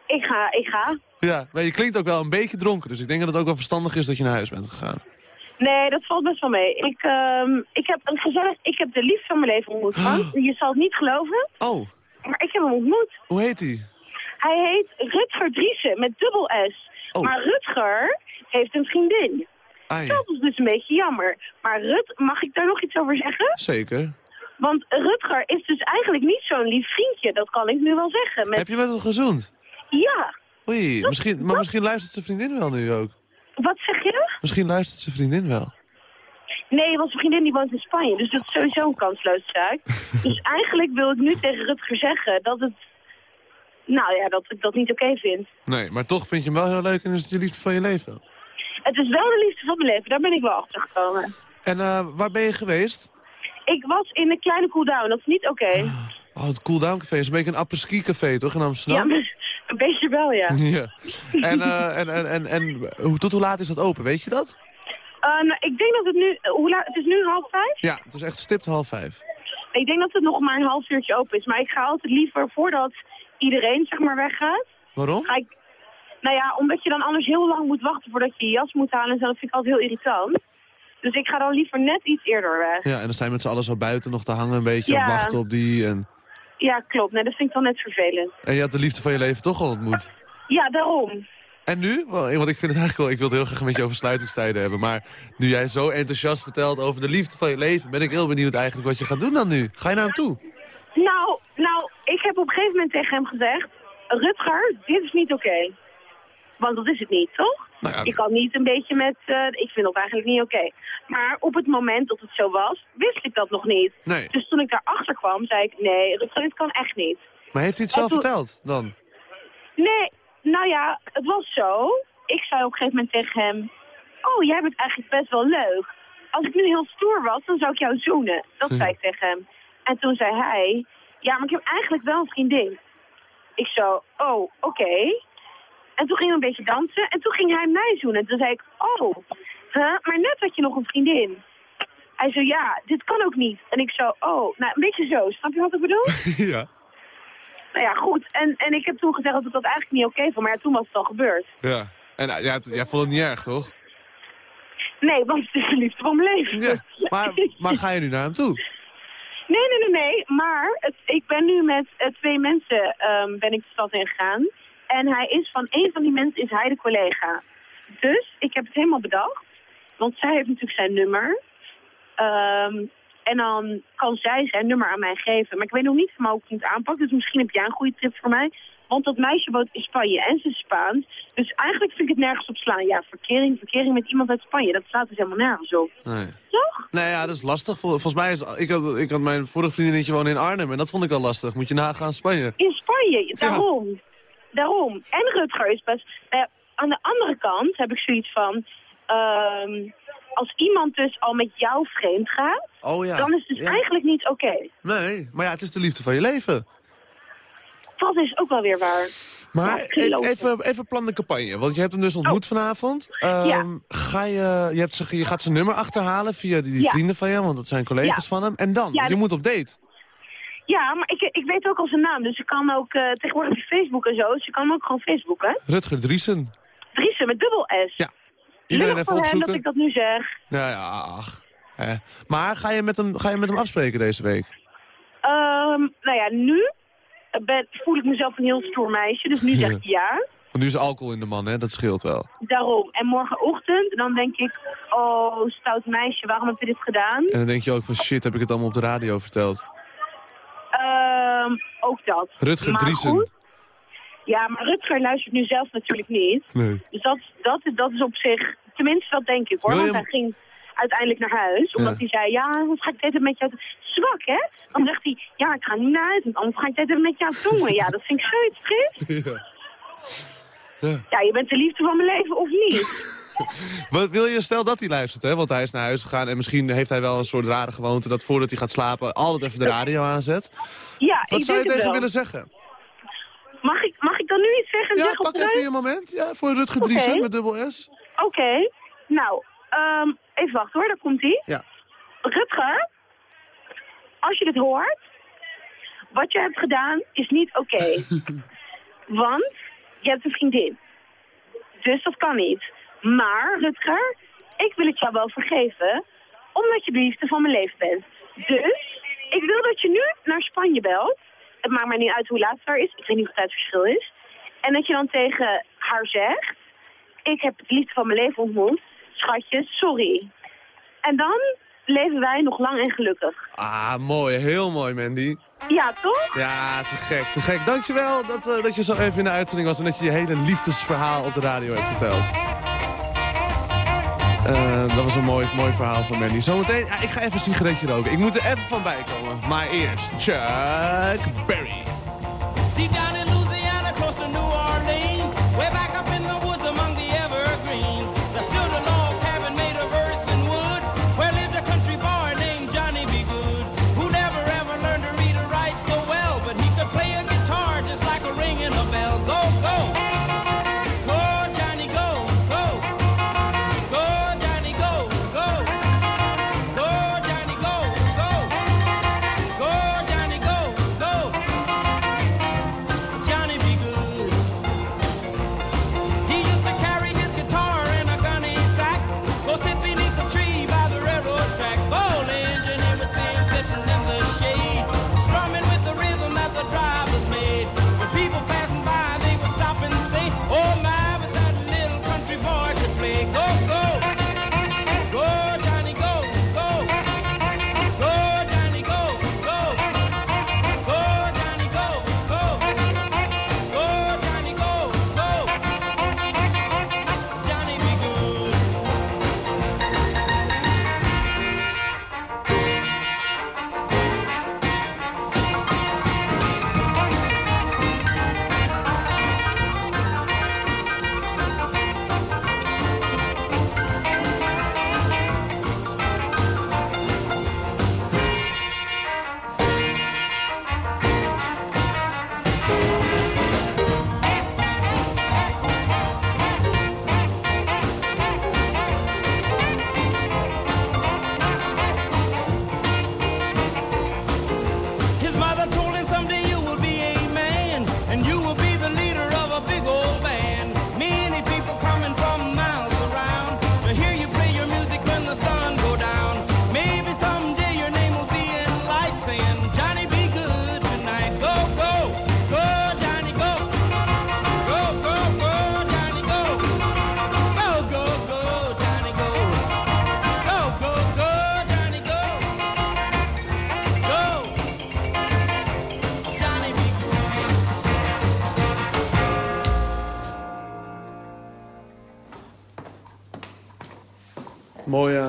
Ik ga, ik ga. Ja, maar je klinkt ook wel een beetje dronken. Dus ik denk dat het ook wel verstandig is dat je naar huis bent gegaan. Nee, dat valt best wel mee. Ik, ehm, ik heb een gezellig, ik heb de liefde van mijn leven ontmoet, Frank. Je zal het niet geloven, Oh, maar ik heb hem ontmoet. hoe heet hij? Hij heet Rutger Driessen met dubbel S. Oh. Maar Rutger heeft een vriendin. Dat is dus een beetje jammer. Maar Rut, mag ik daar nog iets over zeggen? zeker. Want Rutger is dus eigenlijk niet zo'n lief vriendje, dat kan ik nu wel zeggen. Met... Heb je met hem gezoend? Ja, Oei, misschien, maar misschien luistert zijn vriendin wel nu ook. wat zeg je? Misschien luistert zijn vriendin wel. Nee, want zijn vriendin die woont in Spanje, dus dat is sowieso een kansloze zaak. dus eigenlijk wil ik nu tegen Rutger zeggen dat het... Nou ja, dat ik dat niet oké vind. Nee, maar toch vind je hem wel heel leuk en is het je liefde van je leven. Het is wel de liefde van mijn leven, daar ben ik wel achter gekomen. En eh, waar ben je geweest? Ik was in een kleine cooldown, dat is niet oké. Oh, het Cool Down Café is een beetje een apres-ski café, toch, in Ja, Amsterdam? een beetje wel, ja. Ja. En, eh, en, en, en, en hoe, tot hoe laat is dat open, weet je dat? Eh, nou, ik denk dat het nu... hoe laat, het is nu half vijf? Ja, het is echt stipt half vijf. Ik denk dat het nog maar een half uurtje open is. Maar ik ga altijd liever voordat iedereen zeg maar weggaat. Waarom? Ga ik... Nou ja, omdat je dan anders heel lang moet wachten voordat je je jas moet halen. En zo, dat vind ik altijd heel irritant. Dus ik ga dan liever net iets eerder weg. Ja, en dan zijn met z'n allen zo buiten nog te hangen een beetje. Ja. En wachten op die. En, Ja, klopt. Nee, dat vind ik dan net vervelend. en je had de liefde van je leven toch al ontmoet. Ja, daarom. En nu? Want ik vind het eigenlijk wel... Ik wil het heel graag met je over sluitingstijden hebben. Maar nu jij zo enthousiast vertelt over de liefde van je leven... ben ik heel benieuwd eigenlijk wat je gaat doen dan nu. Ga je naar hem toe? Nou, nou, ik heb op een gegeven moment tegen hem gezegd... Rutger, dit is niet oké. Want dat is het niet, toch? Nou ja. Je kan niet een beetje met... eh, ik vind dat eigenlijk niet oké. Maar op het moment dat het zo was, wist ik dat nog niet. Nee. Dus toen ik daarachter kwam, zei ik... Nee, Rutger, dit kan echt niet. Maar heeft hij het zelf toen- verteld dan? Nee, nou ja, het was zo. Ik zei op een gegeven moment tegen hem... Oh, jij bent eigenlijk best wel leuk. Als ik nu heel stoer was, dan zou ik jou zoenen. Dat zei ik tegen hem. En toen zei hij... Ja, maar ik heb eigenlijk wel een vriendin. Ik zo, oh, oké. En toen gingen we een beetje dansen. En toen ging hij mij zoenen. En toen zei ik, oh, huh? maar net had je nog een vriendin. Hij zo, ja, dit kan ook niet. En ik zo, oh, nou, een beetje zo. Snap je wat ik bedoel? ja. Nou ja, goed. En, en ik heb toen gezegd dat ik dat eigenlijk niet oké vond. Maar ja, toen was het al gebeurd. Ja. En uh, ja, jij vond het niet erg, toch? Nee, want het is de liefde van mijn leven. Ja. Maar, maar ga je nu naar hem toe? Nee, nee, nee, nee. Maar het, ik ben nu met eh, twee mensen ehm, ben ik de stad in gegaan. En hij is van een van die mensen is hij de collega. Dus ik heb het helemaal bedacht. Want zij heeft natuurlijk zijn nummer. Ehm, en dan kan zij zijn nummer aan mij geven. Maar ik weet nog niet helemaal hoe ik het moet aanpakken. Dus misschien heb jij een goede tip voor mij. Want dat meisje woont in Spanje en ze is Spaans. Dus eigenlijk vind ik het nergens op slaan. Ja, verkering, verkering met iemand uit Spanje. Dat slaat dus helemaal nergens op. Nee. Toch? Nee, ja, dat is lastig. Vol- Volgens mij is... Ik had, ik had mijn vorige vriendinnetje wonen in Arnhem. En dat vond ik al lastig. Moet je nagaan Spanje. In Spanje, daarom. Daarom. En Rutger is best... eh, aan de andere kant heb ik zoiets van... ehm, als iemand dus al met jou vreemd gaat... Oh ja. dan is het dus Ja. eigenlijk niet oké. Nee, maar ja, het is de liefde van je leven. Dat is ook wel weer waar. Maar Ja, even, even, plan de campagne. Want je hebt hem dus ontmoet vanavond. Ehm, Ja. ga je, je, hebt ze, je gaat zijn nummer achterhalen via die, die Ja. vrienden van je, want dat zijn collega's Ja. van hem. En dan, je dat- moet op date. Ja, maar ik, ik weet ook al zijn naam. Dus ik kan ook eh, tegenwoordig op Facebook en zo. Dus je kan hem ook gewoon Facebooken. Rutger Driesen. Driesen met dubbel S. Ja. Iedereen even voor hem dat opzoeken. ik dat nu zeg. Nou ja, ach. Maar ga je, met hem, ga je met hem afspreken deze week? Ehm, nou ja, nu ben, voel ik mezelf een heel stoer meisje. Dus nu zeg ik ja. Want nu is alcohol in de man, hè? Dat scheelt wel. Daarom. En morgenochtend, dan denk ik, oh, stout meisje, waarom heb je dit gedaan? En dan denk je ook van shit, heb ik het allemaal op de radio verteld. Ehm, ook dat. Rutger Maar Driesen. goed. Ja, maar Rutger luistert nu zelf natuurlijk niet. Nee. Dus dat, dat, dat is op zich, tenminste dat denk ik hoor. Want hij ging uiteindelijk naar huis. Omdat Ja. hij zei, ja, wat ga ik dit met jou? Zwak, hè? Dan zegt hij, ja, ik ga niet naar huis. Want anders ga ik dit met jou doen. Ja, dat vind ik zoiets triest. Ja. Ja. Ja, je bent de liefde van mijn leven of niet? Wat wil je, stel dat hij luistert, hè? Want hij is naar huis gegaan en misschien heeft hij wel een soort rare gewoonte... dat voordat hij gaat slapen altijd even de radio aanzet. Ja, Wat ik zou je tegen wel. willen zeggen? Mag ik, mag ik dan nu iets zeggen? Ja, Zeg pak even je moment. Ja, voor Rutger. Driesen met dubbel S. Oké. Nou, ehm, even wachten hoor, daar komt hij. Ja. Rutger, als je dit hoort, wat je hebt gedaan is niet oké. Want je hebt een vriendin. Dus dat kan niet. Maar, Rutger, ik wil het jou wel vergeven, omdat je de liefde van mijn leven bent. Dus, ik wil dat je nu naar Spanje belt. Het maakt mij niet uit hoe laat het daar is. Ik weet niet wat het verschil is. En dat je dan tegen haar zegt, ik heb de liefde van mijn leven ontmoet. Schatje, sorry. En dan leven wij nog lang en gelukkig. Ah, mooi. Heel mooi, Mandy. Ja, toch? Ja, te gek, te gek. Dankjewel dat, eh, dat je zo even in de uitzending was... en dat je je hele liefdesverhaal op de radio hebt verteld. Eh, dat was een mooi, mooi verhaal van Mandy. Zometeen, ja, ik ga even een sigaretje roken. Ik moet er even van bij komen. Maar eerst, Chuck Berry.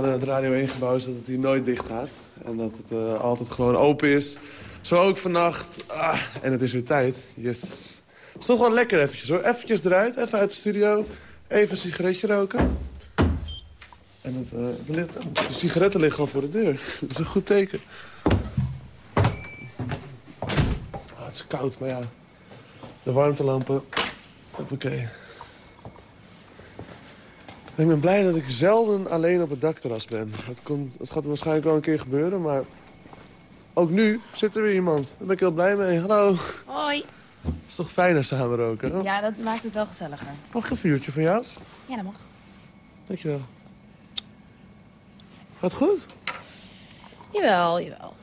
Aan het Radio 1 gebouw is dat het hier nooit dicht gaat. En dat het eh, altijd gewoon open is. Zo ook vannacht. Ah, en het is weer tijd. Yes. Het is toch wel lekker eventjes hoor. Eventjes eruit, even uit de studio. Even een sigaretje roken. En het, eh, er ligt, oh, de sigaretten liggen al voor de deur. dat is een goed teken. Ah, het is koud, maar ja. De warmtelampen. Hoppakee. Ik ben blij dat ik zelden alleen op het dakterras ben. Het, komt, het gaat waarschijnlijk wel een keer gebeuren, maar... Ook nu zit er weer iemand. Daar ben ik heel blij mee. Hallo. Hoi. Het is toch fijner samen roken, hè? Ja, dat maakt het wel gezelliger. Mag ik een vuurtje van jou? Ja, dat mag. Dankjewel. Gaat goed? Jawel, jawel.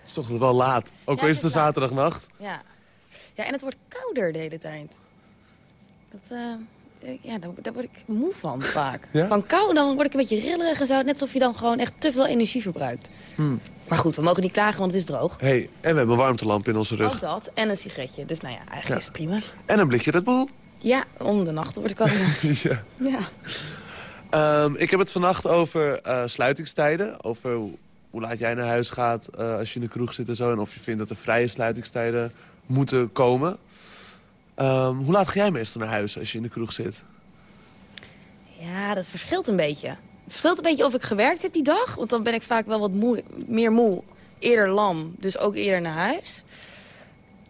Het is toch wel laat. Ook Ja, al is het zaterdagnacht. Ja. Ja, en het wordt kouder de hele tijd. Dat, eh, ja, daar, daar word ik moe van vaak. Ja? Van kou, dan word ik een beetje rillerig en zo. Net alsof je dan gewoon echt te veel energie verbruikt. Hm. Maar goed, we mogen niet klagen, want het is droog. hey, en we hebben een warmtelamp in onze rug. Ook dat. En een sigaretje. Dus nou ja, eigenlijk Ja. is het prima. En een blikje Red Bull. Ja, om de nacht wordt het koud. ja. ja. Ehm, ik heb het vannacht over eh, sluitingstijden. Over hoe, hoe laat jij naar huis gaat eh, als je in de kroeg zit en zo. En of je vindt dat er vrije sluitingstijden moeten komen. Ehm, hoe laat ga jij meestal naar huis als je in de kroeg zit? Ja, dat verschilt een beetje. Het verschilt een beetje of ik gewerkt heb die dag. Want dan ben ik vaak wel wat moe, meer moe. Eerder lam, dus ook eerder naar huis.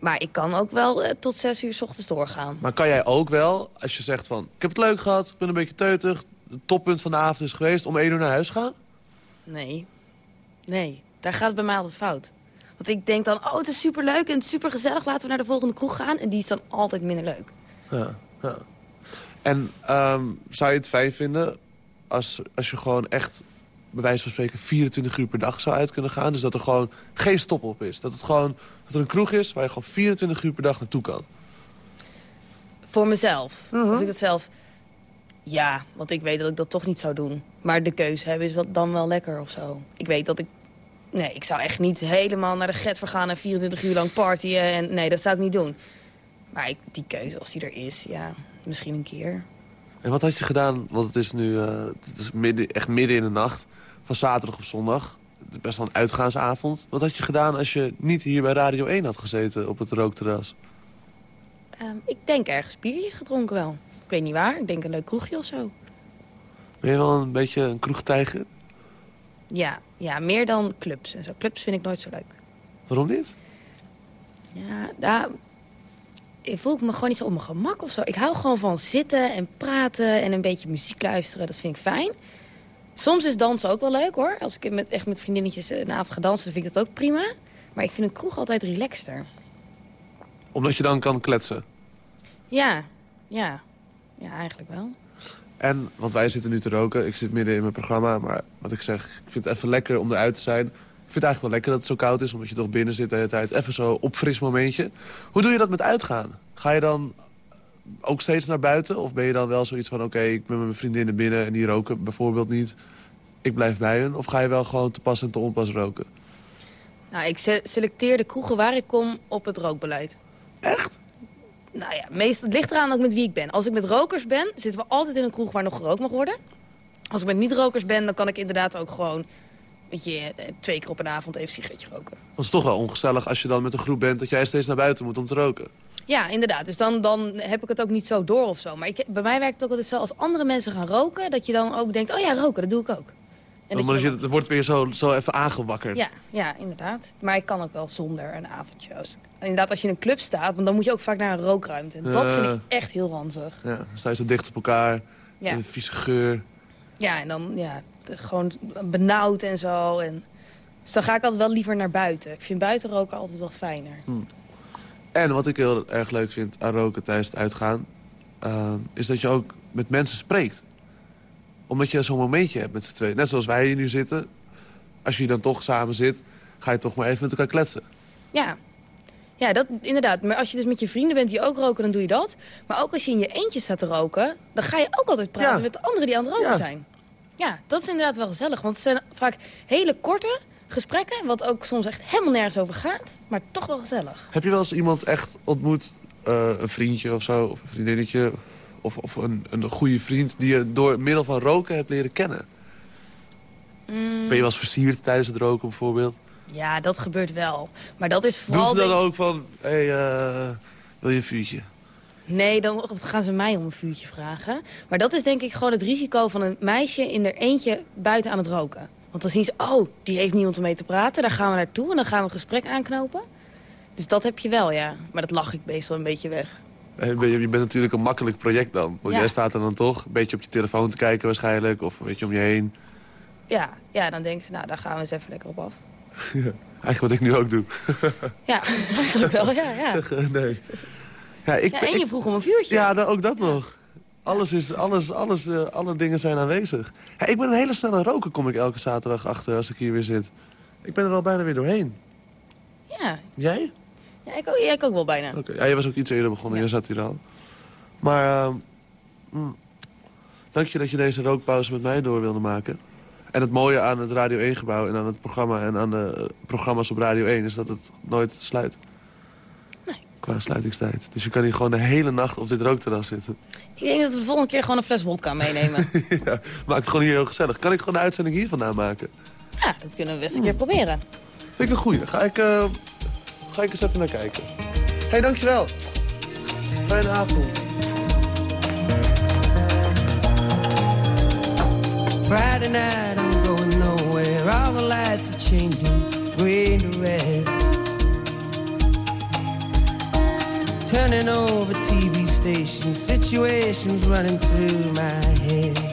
Maar ik kan ook wel eh, tot zes uur s ochtends doorgaan. Maar kan jij ook wel, als je zegt van... ik heb het leuk gehad, ik ben een beetje teutig... het toppunt van de avond is geweest om één uur naar huis gaan? Nee. Nee, daar gaat het bij mij altijd fout. Want ik denk dan, oh, het is superleuk en supergezellig. Laten we naar de volgende kroeg gaan. En die is dan altijd minder leuk. Ja, ja. En ehm, zou je het fijn vinden als, als je gewoon echt... bij wijze van spreken 24 uur per dag zou uit kunnen gaan? Dus dat er gewoon geen stop op is. Dat, het gewoon, dat er een kroeg is waar je gewoon 24 uur per dag naartoe kan. Voor mezelf. Als ik het zelf... Ja, want ik weet dat ik dat toch niet zou doen. Maar de keuze hebben is dan wel lekker of zo. Ik weet dat ik... Nee, ik zou echt niet helemaal naar de get vergaan en 24 uur lang partyen. En, nee, dat zou ik niet doen. Maar ik, die keuze, als die er is, ja, misschien een keer. En wat had je gedaan, want het is nu eh, het is midden, echt midden in de nacht... van zaterdag op zondag. Het is best wel een uitgaansavond. Wat had je gedaan als je niet hier bij Radio 1 had gezeten op het rookterras? Ehm, ik denk ergens biertjes gedronken wel. Ik weet niet waar. Ik denk een leuk kroegje of zo. Ben je wel een beetje een kroegtijger? Ja, ja, meer dan clubs en zo. Clubs vind ik nooit zo leuk. Waarom niet? Ja, daar voel ik me gewoon niet zo op mijn gemak of zo. Ik hou gewoon van zitten en praten en een beetje muziek luisteren. Dat vind ik fijn. Soms is dansen ook wel leuk hoor. Als ik met, echt met vriendinnetjes een avond ga dansen, dan vind ik dat ook prima. Maar ik vind een kroeg altijd relaxter. Omdat je dan kan kletsen. Ja, ja. Ja, eigenlijk wel. En, want wij zitten nu te roken. Ik zit midden in mijn programma. Maar wat ik zeg, ik vind het even lekker om eruit te zijn. Ik vind het eigenlijk wel lekker dat het zo koud is. Omdat je toch binnen zit de hele tijd. Even zo opfris momentje. Hoe doe je dat met uitgaan? Ga je dan ook steeds naar buiten? Of ben je dan wel zoiets van... oké, ik ben met mijn vriendinnen binnen en die roken bijvoorbeeld niet. Ik blijf bij hun. Of ga je wel gewoon te pas en te onpas roken? Nou, ik se- selecteer de kroegen waar ik kom op het rookbeleid. Echt? Nou ja, meest, het ligt eraan ook met wie ik ben. Als ik met rokers ben, zitten we altijd in een kroeg waar nog gerookt mag worden. Als ik met niet-rokers ben, dan kan ik inderdaad ook gewoon... Weet je, eh, twee keer op een avond even een sigaretje roken. Dat is toch wel ongezellig als je dan met een groep bent... dat jij steeds naar buiten moet om te roken. Ja, inderdaad. Dus dan, dan heb ik het ook niet zo door of zo. Maar ik, bij mij werkt het ook altijd zo, als andere mensen gaan roken... dat je dan ook denkt, oh ja, roken, dat doe ik ook. En dat je het wordt weer zo, zo even aangewakkerd. Ja, ja, inderdaad. Maar ik kan ook wel zonder een avondje. Als, inderdaad, als je in een club staat, want dan moet je ook vaak naar een rookruimte. En dat vind ik Ja. echt heel ranzig. Ja, dan sta je zo dicht op elkaar. Ja. Een vieze geur. Ja, en dan ja, gewoon benauwd en zo. En, dus dan ga ik altijd wel liever naar buiten. Ik vind buiten roken altijd wel fijner. En wat ik heel erg leuk vind aan roken tijdens het uitgaan... eh, is dat je ook met mensen spreekt. Omdat je zo'n momentje hebt met z'n tweeën. Net zoals wij hier nu zitten. Als je dan toch samen zit, ga je toch maar even met elkaar kletsen. Ja. Ja, dat, inderdaad. Maar als je dus met je vrienden bent die ook roken, dan doe je dat. Maar ook als je in je eentje staat te roken, dan ga je ook altijd praten Ja. met de anderen die aan het roken Ja. zijn. Ja, dat is inderdaad wel gezellig. Want het zijn vaak hele korte gesprekken, wat ook soms echt helemaal nergens over gaat. Maar toch wel gezellig. Heb je wel eens iemand echt ontmoet, eh, een vriendje of zo, of een vriendinnetje... of, of een, een goede vriend die je door middel van roken hebt leren kennen? Mm, Ben je wel eens versierd tijdens het roken bijvoorbeeld? Ja, dat gebeurt wel. Maar dat is Doen vooral... ze dan denk- ook van, hé, hey, eh, wil je een vuurtje? Nee, dan gaan ze mij om een vuurtje vragen. Maar dat is denk ik gewoon het risico van een meisje in er eentje buiten aan het roken. Want dan zien ze, oh, die heeft niemand om mee te praten. Daar gaan we naartoe en dan gaan we een gesprek aanknopen. Dus dat heb je wel, ja. Maar dat lach ik meestal een beetje weg. Eh, Je bent natuurlijk een makkelijk project dan. Want Ja. jij staat er dan toch een beetje op je telefoon te kijken waarschijnlijk. Of een beetje om je heen. Ja, ja, dan denken ze, nou, daar gaan we eens even lekker op af. Eigenlijk wat ik nu ook doe. Ja, eigenlijk wel, ja. ja. Zeg, eh, nee. Ja, ik, ja en je vroeg om een vuurtje. ja dan ook dat nog. Alles is, alles, alles, eh, alle dingen zijn aanwezig. Ja, ik ben een hele snelle roker, kom ik elke zaterdag achter als ik hier weer zit. Ik ben er al bijna weer doorheen. Ja, Jij? Ja ik, ook, ja, ik ook wel bijna. Oké, ja, jij was ook iets eerder begonnen, jij zat hier al. Maar, ehm, mm, dank je dat je deze rookpauze met mij door wilde maken. En het mooie aan het Radio 1-gebouw en aan het programma en aan de eh, programma's op Radio 1... is dat het nooit sluit. Nee. Qua sluitingstijd. Dus je kan hier gewoon de hele nacht op dit rookterras zitten. Ik denk dat we de volgende keer gewoon een fles wodka meenemen. ja, maakt het gewoon hier heel gezellig. Kan ik gewoon de uitzending hier vandaan maken? ja, dat kunnen we best een keer proberen. Vind ik een goeie. Ga ik, eh, ga ik eens even naar kijken. Hé, hey, dankjewel. Fijne avond. Friday night, I'm going nowhere. All the lights are changing, green to red. Turning over TV stations, situations running through my head.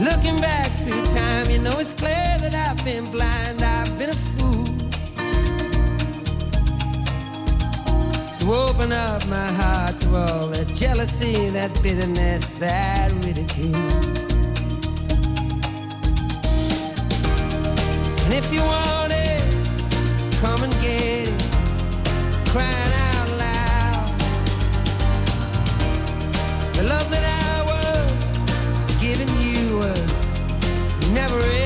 Looking back through time, you know it's clear that I've been blind, I've been a fool. To open up my heart to all that jealousy, that bitterness, that ridicule. And if you want it, come and get it, crying out loud. The love that I never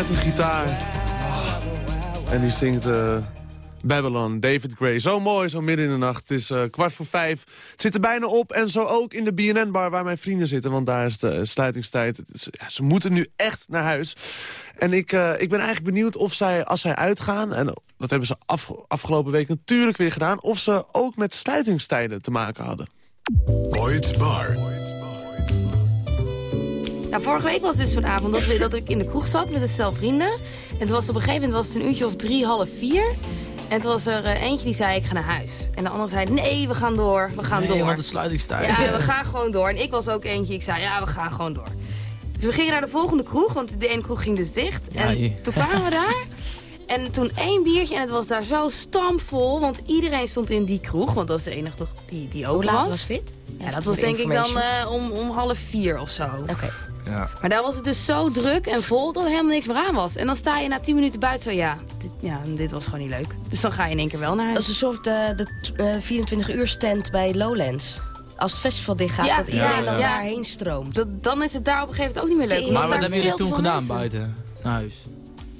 met een gitaar. En die zingt eh, Babylon, David Gray. Zo mooi, zo midden in de nacht. Het is eh, kwart voor vijf. Het zit er bijna op. En zo ook in de BNN-bar waar mijn vrienden zitten. Want daar is de eh, sluitingstijd. Ze moeten nu echt naar huis. En ik, ik ben eigenlijk benieuwd of zij, als zij uitgaan... en dat hebben ze af, afgelopen week natuurlijk weer gedaan... of ze ook met sluitingstijden te maken hadden. Boyd's Bar. Nou, vorige week was dus zo'n avond dat, we, dat ik in de kroeg zat met een stel vrienden. En toen was op een gegeven moment was het een uurtje of drie, half vier. En toen was er eh, eentje die zei, ik ga naar huis. En de ander zei, nee, we gaan door, we gaan Nee, door. want de sluitingstijd. Ja, we gaan gewoon door. En ik was ook eentje, ik zei, ja, we gaan gewoon door. Dus we gingen naar de volgende kroeg, want de ene kroeg ging dus dicht. En Nee. toen kwamen we daar. En toen één biertje en het was daar zo stampvol. Want iedereen stond in die kroeg, want dat is de enige toch die, die open Hoe laat was. was dit? Ja, dat was denk ik dan eh, om, om half vier of zo. Oké. Ja. Maar daar was het dus zo druk en vol dat er helemaal niks meer aan was. En dan sta je na 10 minuten buiten zo, ja, dit, ja, dit was gewoon niet leuk. Dus dan ga je in één keer wel naar huis. Dat is een soort eh, de eh, 24 uur stand bij Lowlands. Als het festival dichtgaat, Ja. dat iedereen Ja, dan ja. daarheen stroomt. Dat, dan is het daar op een gegeven moment ook niet meer leuk. Maar wat hebben jullie toen gedaan mensen- buiten? Naar huis?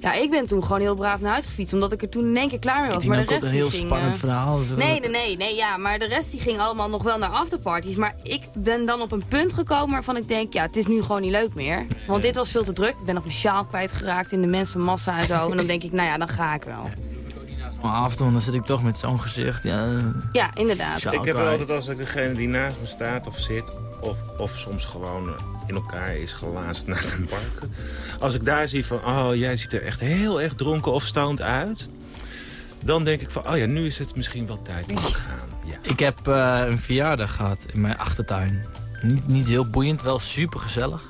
Ja, ik ben toen gewoon heel braaf naar huis gefietst. Omdat ik er toen in één keer klaar mee was. Maar de rest een heel ging, spannend verhaal. Zo- Nee, nee, nee, nee, ja. Maar de rest die ging allemaal nog wel naar afterparties. Maar ik ben dan op een punt gekomen waarvan ik denk... ja, het is nu gewoon niet leuk meer. Want dit was veel te druk. Ik ben nog mijn sjaal kwijtgeraakt in de mensenmassa en zo. En dan denk ik, nou ja, dan ga ik wel. Zo'n avond, dan zit ik toch met zo'n gezicht. Ja, Ja, inderdaad. Ik heb altijd als ik degene die naast me staat of zit... of, of soms gewoon in elkaar is gelazerd naast een parken... als ik daar zie van, oh, jij ziet er echt heel erg dronken of stoned uit... dan denk ik van, oh ja, nu is het misschien wel tijd om te gaan. Ja. Ik heb eh, een verjaardag gehad in mijn achtertuin. Niet, niet heel boeiend, wel super gezellig.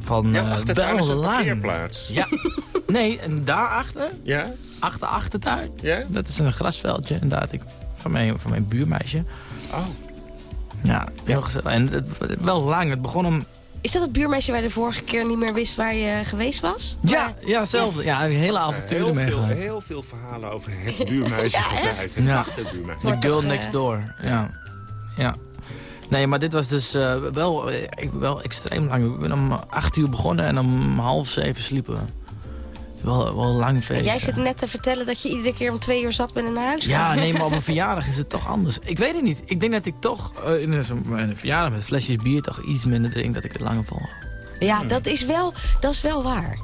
Van Ja, eh, achtertuin wel een parkeerplaats. Ja. Nee, en daarachter, Ja? Achter achtertuin, Ja? dat is een grasveldje inderdaad. Ik, van, mijn, van mijn buurmeisje. Oh. Ja, heel gezellig. En het, wel lang. Het begon om... Is dat het buurmeisje waar je de vorige keer niet meer wist waar je geweest was? Ja, ja, zelfde. Ja, een hele avontuur heel ermee veel, gehad. heel veel verhalen over het buurmeisje gedraaid. Het Ja. achterbuurmeisje. De girl next eh, door. Ja. ja. Nee, maar dit was dus eh, wel, eh, ik- wel extreem lang. We zijn om acht uur begonnen en om half zeven sliepen we. Wel, wel lang feest. En jij zit net te vertellen dat je iedere keer om twee uur zat bent en naar huis Ja, gaat. nee, maar op een verjaardag is het toch anders. Ik weet het niet. Ik denk dat ik toch eh, in een, verjaardag met flesjes bier toch iets minder drink dat ik het langer volg. Ja, dat is wel, dat is wel waar.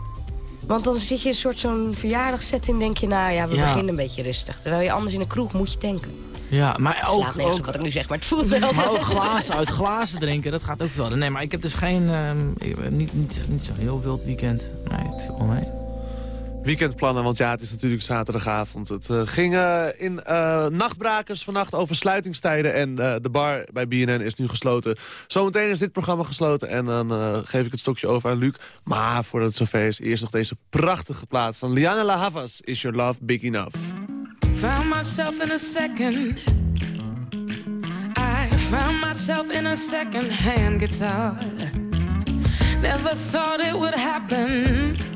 Want dan zit je in een soort zo'n verjaardagssetting denk je, nou ja, we Ja. beginnen een beetje rustig. Terwijl je anders in een kroeg moet je tanken. Ja, maar Het ook, op ook, wat ik nu zeg, maar het voelt wel. maar ook glazen, uit glazen drinken, dat gaat ook wel. Nee, maar ik heb dus geen, ehm, ik- niet, niet, niet zo'n heel wild weekend. Nee, het viel wel mee. Weekendplannen, want ja, het is natuurlijk zaterdagavond. Het eh, ging in eh, nachtbrakers vannacht over sluitingstijden. En eh, de bar bij BNN is nu gesloten. Zometeen is dit programma gesloten. En dan geef ik het stokje over aan Luc. Maar voordat het zover is, eerst nog deze prachtige plaat van Liana La Havas. Is Your Love Big Enough? Found myself in a second. I found myself in a second hand guitar. Never thought it would happen.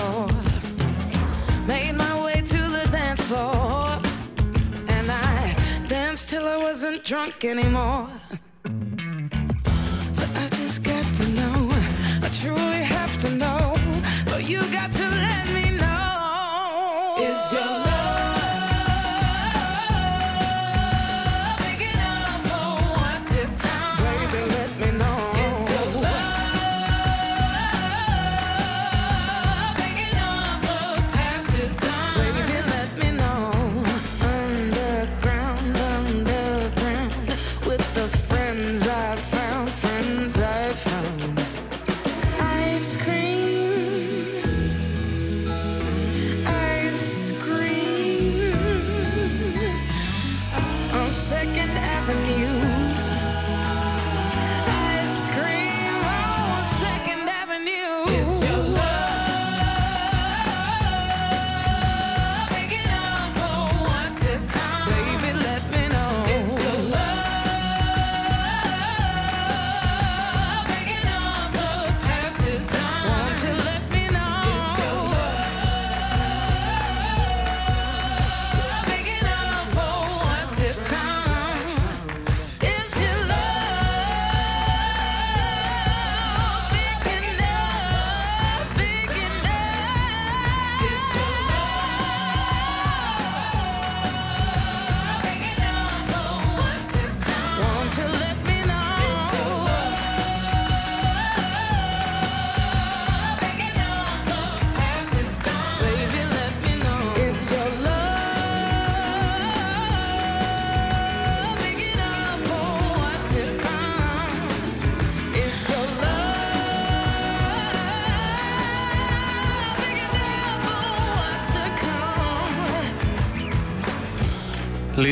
Floor, and I danced till I wasn't drunk anymore. So I just got to know, I truly have to know.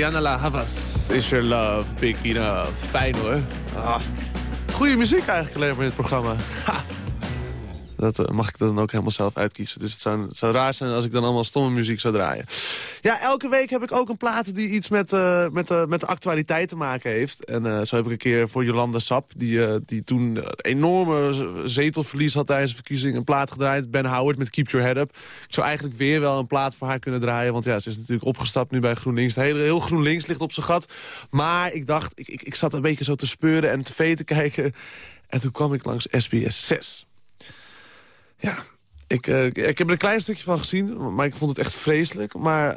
Liana La Havas, Is Your Love Big Enough? Fijn hoor. Ah. Goede muziek eigenlijk alleen maar in het programma. Dat eh, mag ik dan ook helemaal zelf uitkiezen. Dus het zou, zou raar zijn als ik dan allemaal stomme muziek zou draaien. Ja, elke week heb ik ook een plaat die iets met, eh, met, eh, met de actualiteit te maken heeft. En zo heb ik een keer voor Jolanda Sap, die, die toen een enorme zetelverlies had tijdens de verkiezing, een plaat gedraaid. Ben Howard met Keep Your Head Up. Ik zou eigenlijk weer wel een plaat voor haar kunnen draaien. Want ja, ze is natuurlijk opgestapt nu bij GroenLinks. Het heel GroenLinks ligt op zijn gat. Maar ik dacht, ik, ik, ik zat een beetje zo te speuren en tv te kijken. En toen kwam ik langs SBS 6. Ja, ik, eh, ik heb er een klein stukje van gezien, maar ik vond het echt vreselijk. Maar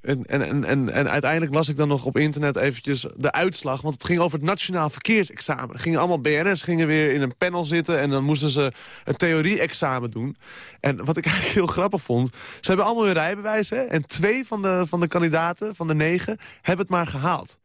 en, en, en, en, en uiteindelijk las ik dan nog op internet eventjes de uitslag. Want het ging over het nationaal verkeersexamen. Er gingen allemaal BN'ers gingen weer in een panel zitten... en dan moesten ze een theorie-examen doen. En wat ik eigenlijk heel grappig vond... ze hebben allemaal hun rijbewijs, hè? En twee van de, van de kandidaten, van de negen, hebben het maar gehaald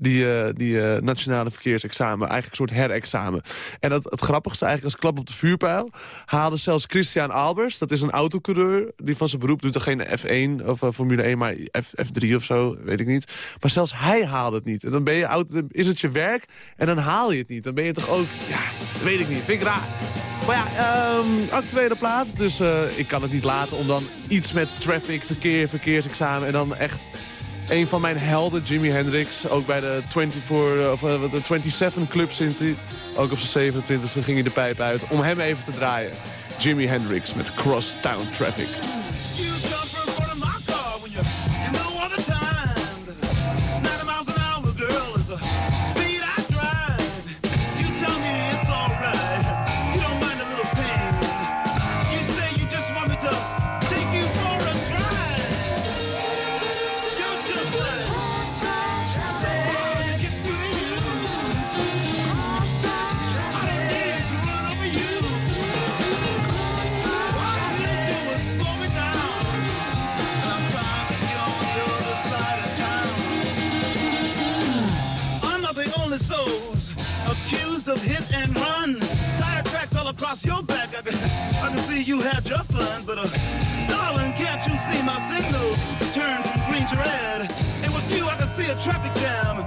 die, eh, die eh, nationale verkeersexamen. Eigenlijk een soort herexamen. En dat, het grappigste eigenlijk als klap op de vuurpijl... haalde zelfs Christian Albers, dat is een autocoureur... die van zijn beroep doet er geen F1 of eh, Formule 1, maar F, F3 of zo, weet ik niet. Maar zelfs hij haalde het niet. En dan ben je auto, is het je werk en dan haal je het niet. Dan ben je toch ook, ja, weet ik niet, vind ik raar. Maar ja, ehm, actuele plaat. Dus ik kan het niet laten om dan iets met traffic, verkeer, verkeersexamen... en dan echt een van mijn helden, Jimi Hendrix. Ook bij de 24, of, eh, de 27 Club zit hij. Ook op zijn 27e ging hij de pijp uit. Om hem even te draaien. Jimi Hendrix met Cross Town Traffic. Across your back. I can, I can see you had your fun, but uh, darling, can't you see my signals turn from green to red? And with you, I can see a traffic jam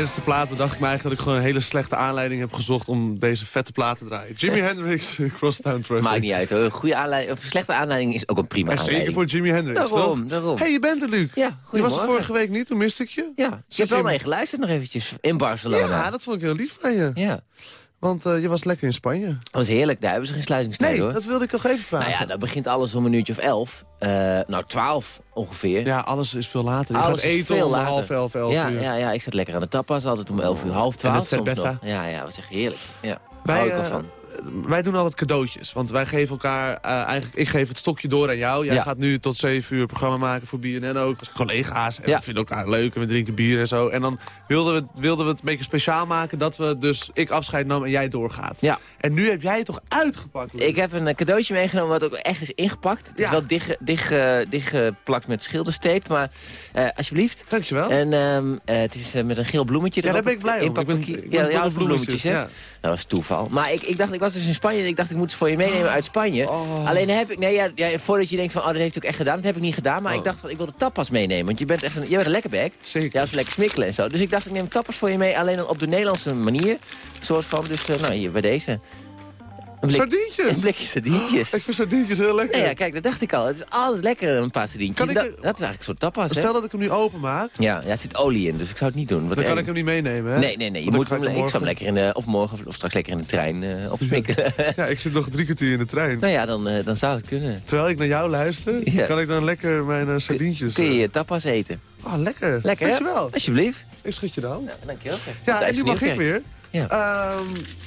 Tijdens de plaat bedacht ik me eigenlijk dat ik gewoon een hele slechte aanleiding heb gezocht om deze vette plaat te draaien. Jimi Hendrix, Cross Town Traffic. Maakt niet uit hoor. Een goede aanleiding, of een slechte aanleiding is ook een prima En zeker aanleiding. voor Jimi Hendrix, Daarom, toch? daarom. hey, je bent er, Luc. Ja, Je was er vorige week niet, toen miste ik je. Ja, je hebt wel mee geluisterd nog eventjes in Barcelona. Ja, dat vond ik heel lief van je. Ja. Want eh, je was lekker in Spanje. Dat was heerlijk, daar hebben ze geen sluitingstijd Nee, hoor. dat wilde ik nog even vragen. Nou ja, dan begint alles om een uurtje of elf. Eh, nou, twaalf ongeveer. Ja, alles is veel later. Je alles gaat is eten veel om later. half elf, elf ja, uur. Ja, ja, ik zat lekker aan de tapas, altijd om elf uur, half En twaalf de soms cerveza. nog. Ja, ja, dat was echt heerlijk. Ja, Wij, hou ik wel eh, van. Wij doen altijd cadeautjes. Want wij geven elkaar eh, eigenlijk... Ik geef het stokje door aan jou. Jij Ja. gaat nu tot zeven uur programma maken voor BNN ook. Collega's. En Ja. we vinden elkaar leuk. En we drinken bier en zo. En dan wilden we, wilden we het een beetje speciaal maken. Dat we dus ik afscheid nam en jij doorgaat. Ja. En nu heb jij het toch uitgepakt? Luc? Ik heb een cadeautje meegenomen wat ook echt is ingepakt. Het is Ja. wel dicht, dicht, dichtgeplakt met schilderstape, maar eh, alsjeblieft. Dankjewel. En ehm, eh, het is met een geel bloemetje Ja, erop. daar ben ik blij om. Ik ben- ik ben ja, ja, bloemetjes, hè? ja. Dat was toeval. Maar ik, ik dacht, ik was dus in Spanje en ik dacht, ik moet ze voor je meenemen uit Spanje. Oh. Alleen heb ik, nee, ja, ja, voordat je denkt van, oh, dat heeft hij ook echt gedaan. Dat heb ik niet gedaan, maar ik dacht van, ik wil de tapas meenemen. Want je bent echt een, je bent een lekkerbek. Zeker. Ja, als lekker smikkelen en zo. Dus ik dacht, ik neem tapas voor je mee, alleen dan op de Nederlandse manier. soort van, dus nou, hier bij deze. Blik- Sardientjes? Een blikje sardientjes. Ik vind sardientjes heel lekker. Nee, ja, kijk, dat dacht ik al. Het is altijd lekker, een paar sardientjes. Ik Dat, dat is eigenlijk soort tapas, hè? Stel dat ik hem nu openmaak, Ja, ja, er zit olie in, dus ik zou het niet doen. Wat dan kan ik hem niet meenemen, hè? Nee, nee, nee. Je moet hem, ik zou hem lekker in de, of morgen of, of straks lekker in de trein opsmikken. Ja, ik zit nog drie kwartier in de trein. nou ja, dan, eh, dan zou het kunnen. Terwijl ik naar jou luister, Ja. kan ik dan lekker mijn eh, sardientjes... Kun je tapas eten. Ah, lekker. Lekker? Dankjewel. Alsjeblieft. Ik schud je dan. Nou, dankjewel. Ja, en nu mag ik weer. Ja. Ehm,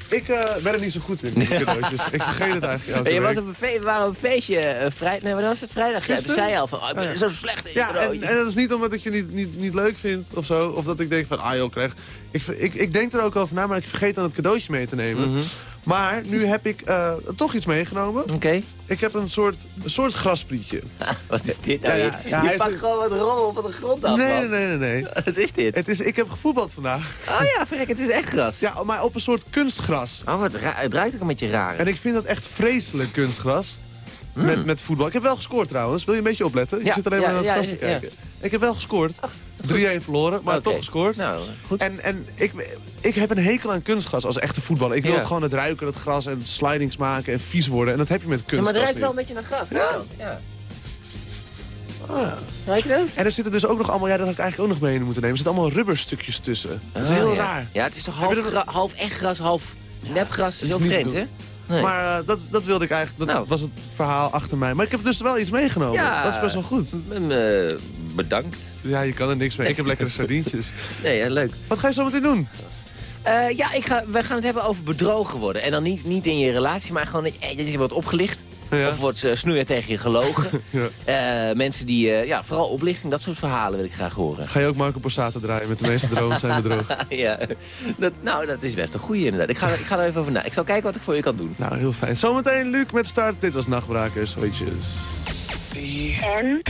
ik eh, ben er niet zo goed in, die cadeautjes. ik vergeet het eigenlijk elke je was op een fe we waren op een feestje uh, vrijdag. Nee, wat was het vrijdag? Ja, toen zei je al van, oh, ik ben Oh, ja. zo slecht in Ja, en, cadeautjes. en dat is niet omdat ik je niet, niet, niet leuk vind of zo. Of dat ik denk van, ah joh, krijg. Ik, ik, ik denk er ook over na, maar ik vergeet dan het cadeautje mee te nemen. Mhm. Maar nu heb ik eh, toch iets meegenomen. Oké. Ik heb een soort, een soort grasprietje. Wat is dit nou Ja, weer? ja, ja, je pakt een- gewoon wat rommel van de grond af, Nee, nee, nee, nee. nee. Wat is dit? Het is, ik heb gevoetbald vandaag. Oh ja, verrek, het is echt gras. Ja, maar op een soort kunstgras. Oh, wat het ruikt ook een beetje raar. En ik vind dat echt vreselijk kunstgras. Met, met voetbal. Ik heb wel gescoord trouwens. Wil je een beetje opletten? Je Ja, zit alleen ja, maar naar het ja, gras te ja. kijken. Ik heb wel gescoord. 3-1 verloren, maar toch gescoord. Nou, goed. En, en ik, ik heb een hekel aan kunstgras als echte voetballer. Ik wil Ja. het gewoon het ruiken, het gras en slidings maken en vies worden. En dat heb je met Ja, kunstgras maar het ruikt wel een beetje naar gras. Ja? Ja. Ah, ja. Dat? En er zitten dus ook nog allemaal, ja dat had ik eigenlijk ook nog mee moeten nemen. Er zitten allemaal rubberstukjes tussen. Dat is Ah, heel ja. raar. Ja, het is toch half, half echt gras, half nepgras. Dat is Het heel is niet vreemd, hè? Nee. Maar eh, dat, dat wilde ik eigenlijk, dat Nou. was het verhaal achter mij. Maar ik heb dus wel iets meegenomen. Ja. Dat is best wel goed. Eh, bedankt. Ja, je kan er niks mee. Ik heb lekkere sardientjes. Nee, ja, leuk. Wat ga je zo meteen doen? Eh, ja, ik ga, we gaan het hebben over bedrogen worden. En dan niet, niet in je relatie, maar gewoon dat je, dat je wordt opgelicht. Ja. Of wordt uh, snoeien tegen je gelogen. Ja. Eh, mensen die, eh, ja, vooral oplichting, dat soort verhalen wil ik graag horen. Ga je ook Marco Borsato draaien met de meeste drones zijn bedrogen? ja, dat, nou, dat is best een goeie inderdaad. Ik ga, ik ga er even over na. Ik zal kijken wat ik voor je kan doen. Nou, heel fijn. Zometeen Luc met start. Dit was Nachtbrakers. Hoi, tjus. En?